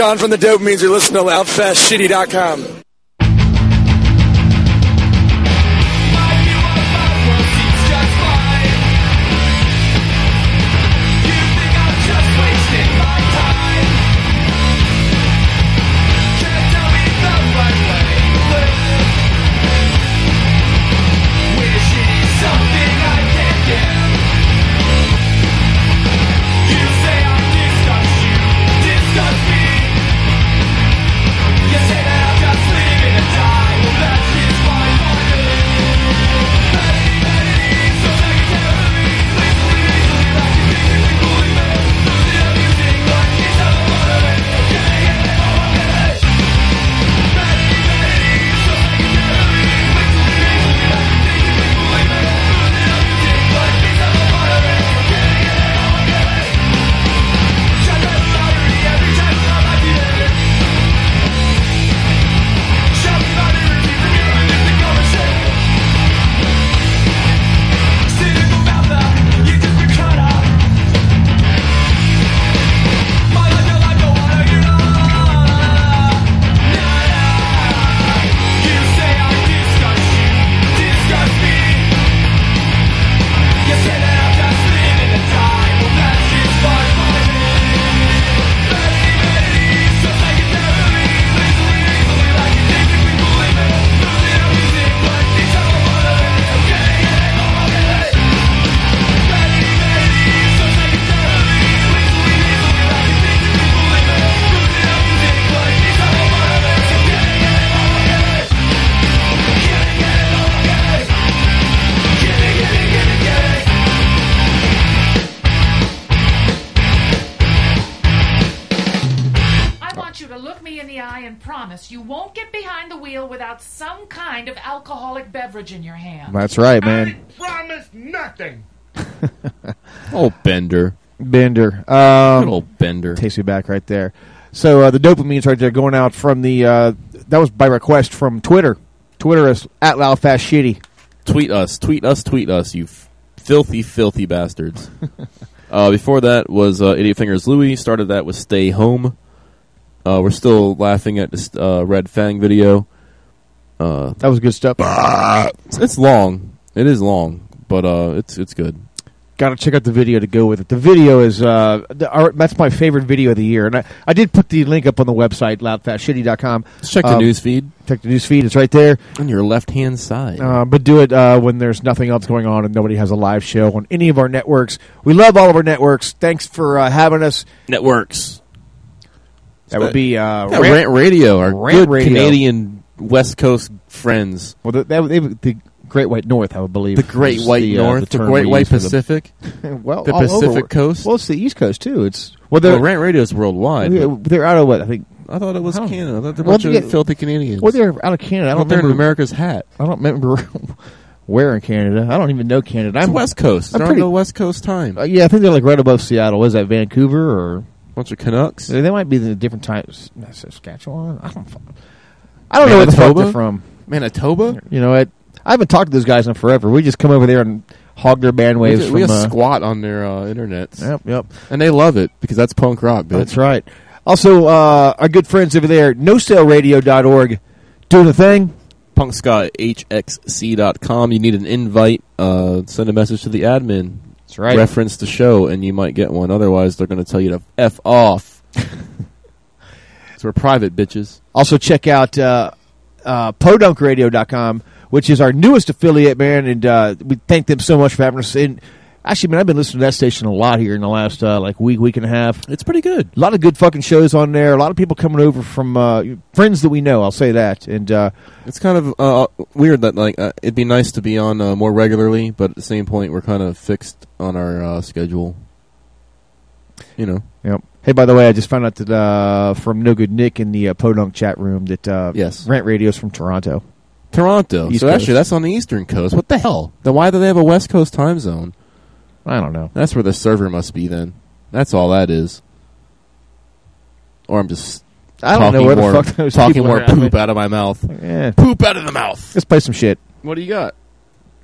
John from the Dopamines. You're listening to LoudFastShitty.com. That's right, man. I Promise nothing. *laughs* Oh, Bender. Bender. Um, Good old Bender. Takes me back right there. So uh, the Dopamines right there going out from the. Uh, that was by request from Twitter. Twitter is at loudfastshitty. Tweet us, tweet us, tweet us, you filthy, filthy bastards. *laughs* uh, before that was uh, Idiot Fingers Louie. Started that with Stay Home. Uh, we're still laughing at this uh, Red Fang video. Uh, That was good stuff. it's, it's long. It is long, but uh, it's it's good. Got to check out the video to go with it. The video is uh, the, our, that's my favorite video of the year, and I, I did put the link up on the website loudfastshitty.com. Let's check the Um, news feed. Check the news feed; it's right there. On your left hand side. Uh, but do it uh, when there's nothing else going on and nobody has a live show on any of our networks. We love all of our networks. Thanks for uh, having us. Networks. That would be uh, Yeah, Rant, Radio, our Rant good Radio. Canadian West Coast friends. Well, the, that, they, the Great White North, I would believe. The Great White the, uh, North, the Great White. Pacific, *laughs* well, the Pacific over. Coast. Well, it's the East Coast too. It's well, Well, they're Rant Radio is worldwide. yeah, they're out of what I think. I thought it was Canada. I thought they're a Well, bunch of filthy Canadians. Well, they're out of Canada. I Well, don't they're in remember America's hat. I don't remember *laughs* where in Canada. I don't even know Canada. It's I'm West Coast. I'm pretty. on the West Coast time. uh, yeah, I think they're like right above Seattle. Was that Vancouver or? bunch of Canucks. They might be the different times. Saskatchewan. I don't. Fu- I don't know where the fuck they're from. Manitoba. You know, I, I haven't talked to those guys in forever. We just come over there and hog their band We just, from. we just uh, squat on their uh, internets. Yep, yep. And they love it because that's punk rock, bitch. That's right. Also, uh, our good friends over there, nosaleradio.org, doing a thing. punkskahxc.com. You need an invite. Uh, send a message to the admin. That's right. Reference the show, and you might get one. Otherwise, they're going to tell you to f off. *laughs* so we're private, bitches. Also, check out uh, uh, podunkradio.com, which is our newest affiliate, man, and uh, we thank them so much for having us. And actually, man, I've been listening to that station a lot here in the last uh, like week, week and a half. It's pretty good. A lot of good fucking shows on there. A lot of people coming over from uh, friends that we know. I'll say that. And uh, It's kind of uh, weird that like uh, it'd be nice to be on uh, more regularly, but at the same point, we're kind of fixed on our uh, schedule. You know. Yep. Hey, by the way, I just found out that uh, from No Good Nick in the uh, Podunk chat room that uh, Yes. Rant Radio's from Toronto. Toronto. East so Coast. actually, that's on the eastern coast. What the hell? Then why do they have a west coast time zone? I don't know. That's where the server must be. Then that's all that is. Or I'm just I don't know talking where the more, fuck those talking more are. I mean- poop out of my mouth. Yeah. Poop out of the mouth. Let's play some shit. What do you got?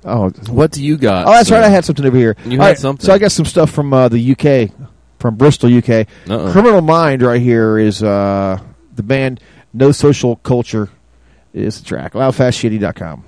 Oh, What do you got? oh, that's sir? right. I had something over here. You All had right, something. So I got some stuff from uh, the UK from Bristol, UK. Uh. Criminal Mind right here is uh, the band No Social Culture is the track. Loudfastshitty.com.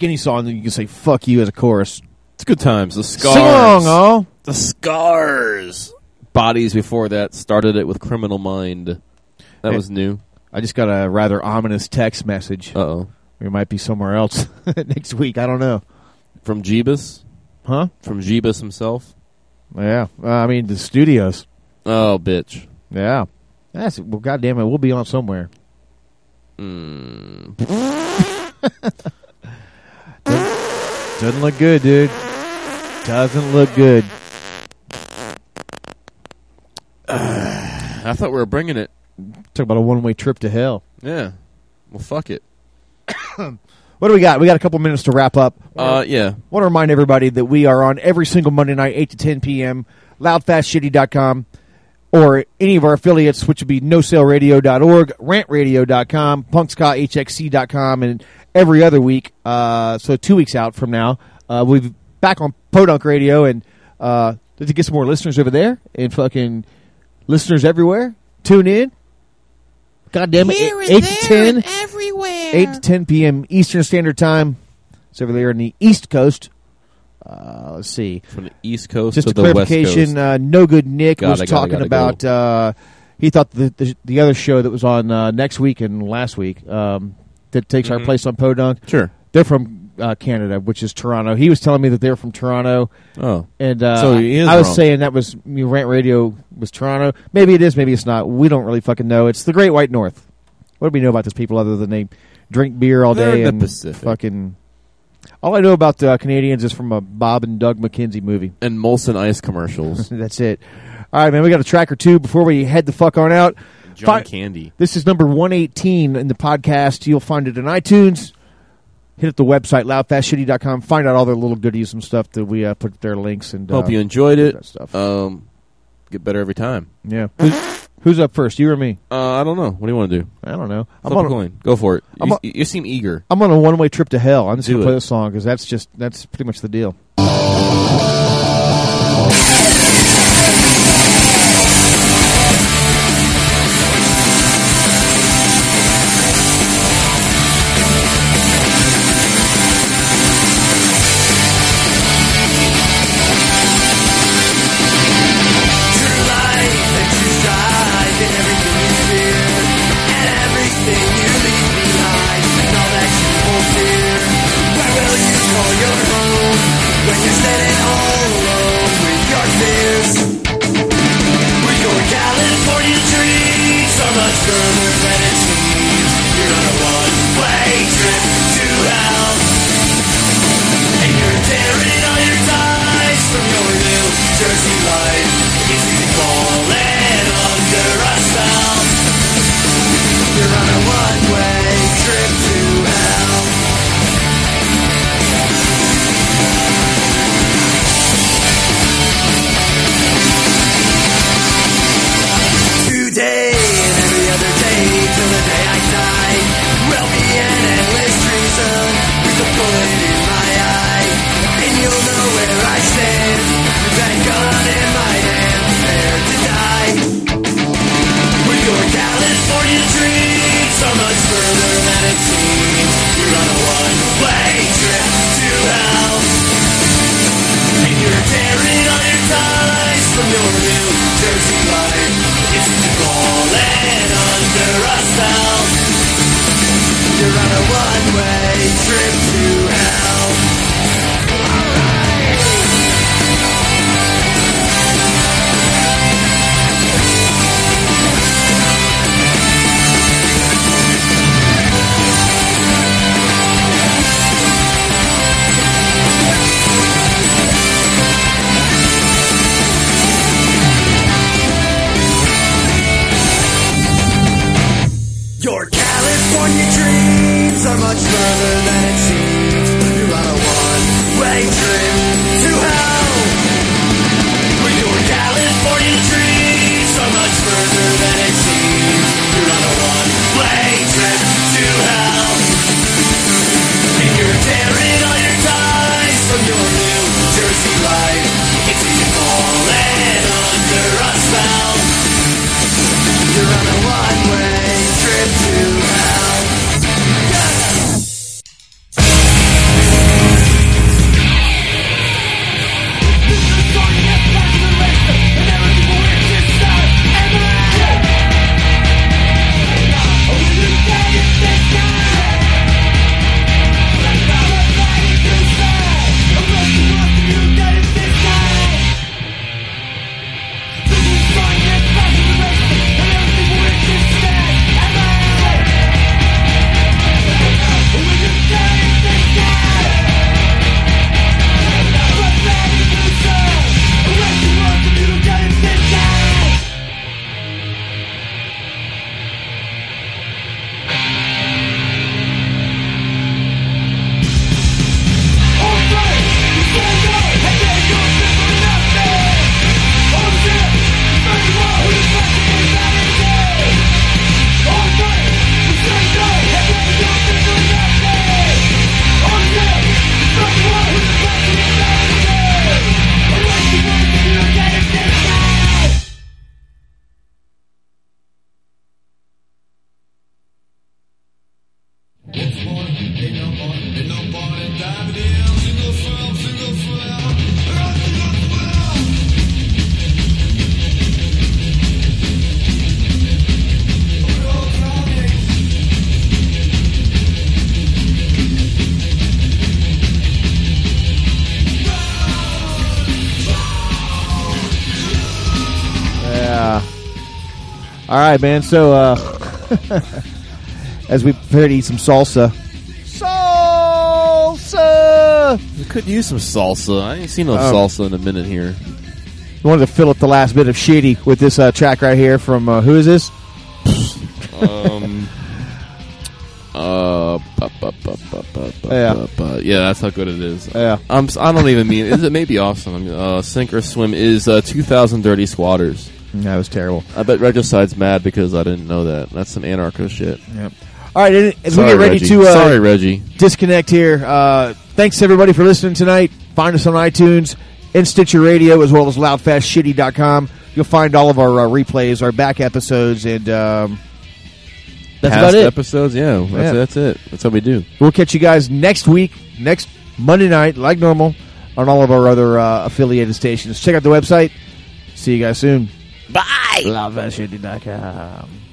like any song that you can say "fuck you" as a chorus. It's good times. The scars. Sing along, oh. The scars. Bodies before that started it with Criminal Mind. That Hey. was new. I just got a rather ominous text message. Uh oh. We might be somewhere else *laughs* next week. I don't know. From Jeebus? Huh? From Jeebus himself? Yeah. Uh, I mean, the studios. Oh, bitch. Yeah. That's well. Goddamn it, we'll be on somewhere. Mm. *laughs* Doesn't look good, dude. Doesn't look good. I thought we were bringing it. Talk about a one-way trip to hell. Yeah. Well, fuck it. *coughs* What do we got? We got a couple minutes to wrap up. Uh, yeah. want to remind everybody that we are on every single Monday night, 8 to 10 p.m., loudfastshitty.com, or any of our affiliates, which would be nosaleradio.org, rantradio.com, punkskahxc.com, and every other week, uh, so two weeks out from now, uh, we'll be back on Podunk Radio, and uh, to get some more listeners over there, and fucking listeners everywhere, tune in. God damn it, Here 8 and to there 10. and everywhere. 8 to 10 p.m. Eastern Standard Time. It's over there in the East Coast. Uh, let's see. From the East Coast Just to a the West clarification, Coast. uh, No Good Nick Got was it, got it, talking gotta about, go. uh, he thought the, the the other show that was on uh, next week and last week um, that takes our Mhm. place on Podunk. Sure. They're from uh, Canada, which is Toronto. He was telling me that they're from Toronto. Oh. And uh, So he is I was wrong. saying that was I mean, Rant Radio was Toronto. Maybe it is, maybe it's not. We don't really fucking know. It's the Great White North. What do we know about these people other than they drink beer all They're day the and Pacific. fucking. All I know about uh, Canadians is from a Bob and Doug McKenzie movie. And Molson Ice commercials. *laughs* That's it. All right, man. We got a track or two before we head the fuck on out. John Fi- Candy. This is number 118 in the podcast. You'll find it in iTunes. Hit up the website, loudfastshitty.com. Find out all their little goodies and stuff that we uh, put their links. and Hope uh, you enjoyed that it. Stuff. Um, get better every time. Yeah. Who's, up first, you or me? Uh, I don't know. What do you want to do? I don't know. I'm Flip on a a- coin. Go for it. You, on- you seem eager. I'm on a one-way trip to hell. I'm just going to play this song because that's just that's pretty much the deal. One-way trip to right, man. So, uh, *laughs* as we prepare to eat some salsa, salsa. We could use some salsa. I ain't seen no Um, salsa in a minute here. We wanted to fill up the last bit of shitty with this uh, track right here from uh, who is this? Um. *laughs* Uh, bu- bu- bu- Yeah. bu- bu- yeah, that's how good it is. Yeah. I'm. s- I don't even mean. Is it maybe awesome? I mean, uh, Sink or Swim is uh, 2,000 Dirty Squatters. That was terrible. I bet Regicide's mad because I didn't know that. That's some anarcho shit. Yep. All right, as Sorry, we get ready Reggie. to uh, Sorry, Reggie. disconnect here, uh, thanks everybody for listening tonight. Find us on iTunes and Stitcher Radio as well as loudfastshitty.com. You'll find all of our uh, replays, our back episodes, and um, that's Past about it. episodes, yeah that's, Yeah. that's it. That's what we do. We'll catch you guys next week, next Monday night, like normal, on all of our other uh, affiliated stations. Check out the website. See you guys soon. Bye. Loudfastshitty.com.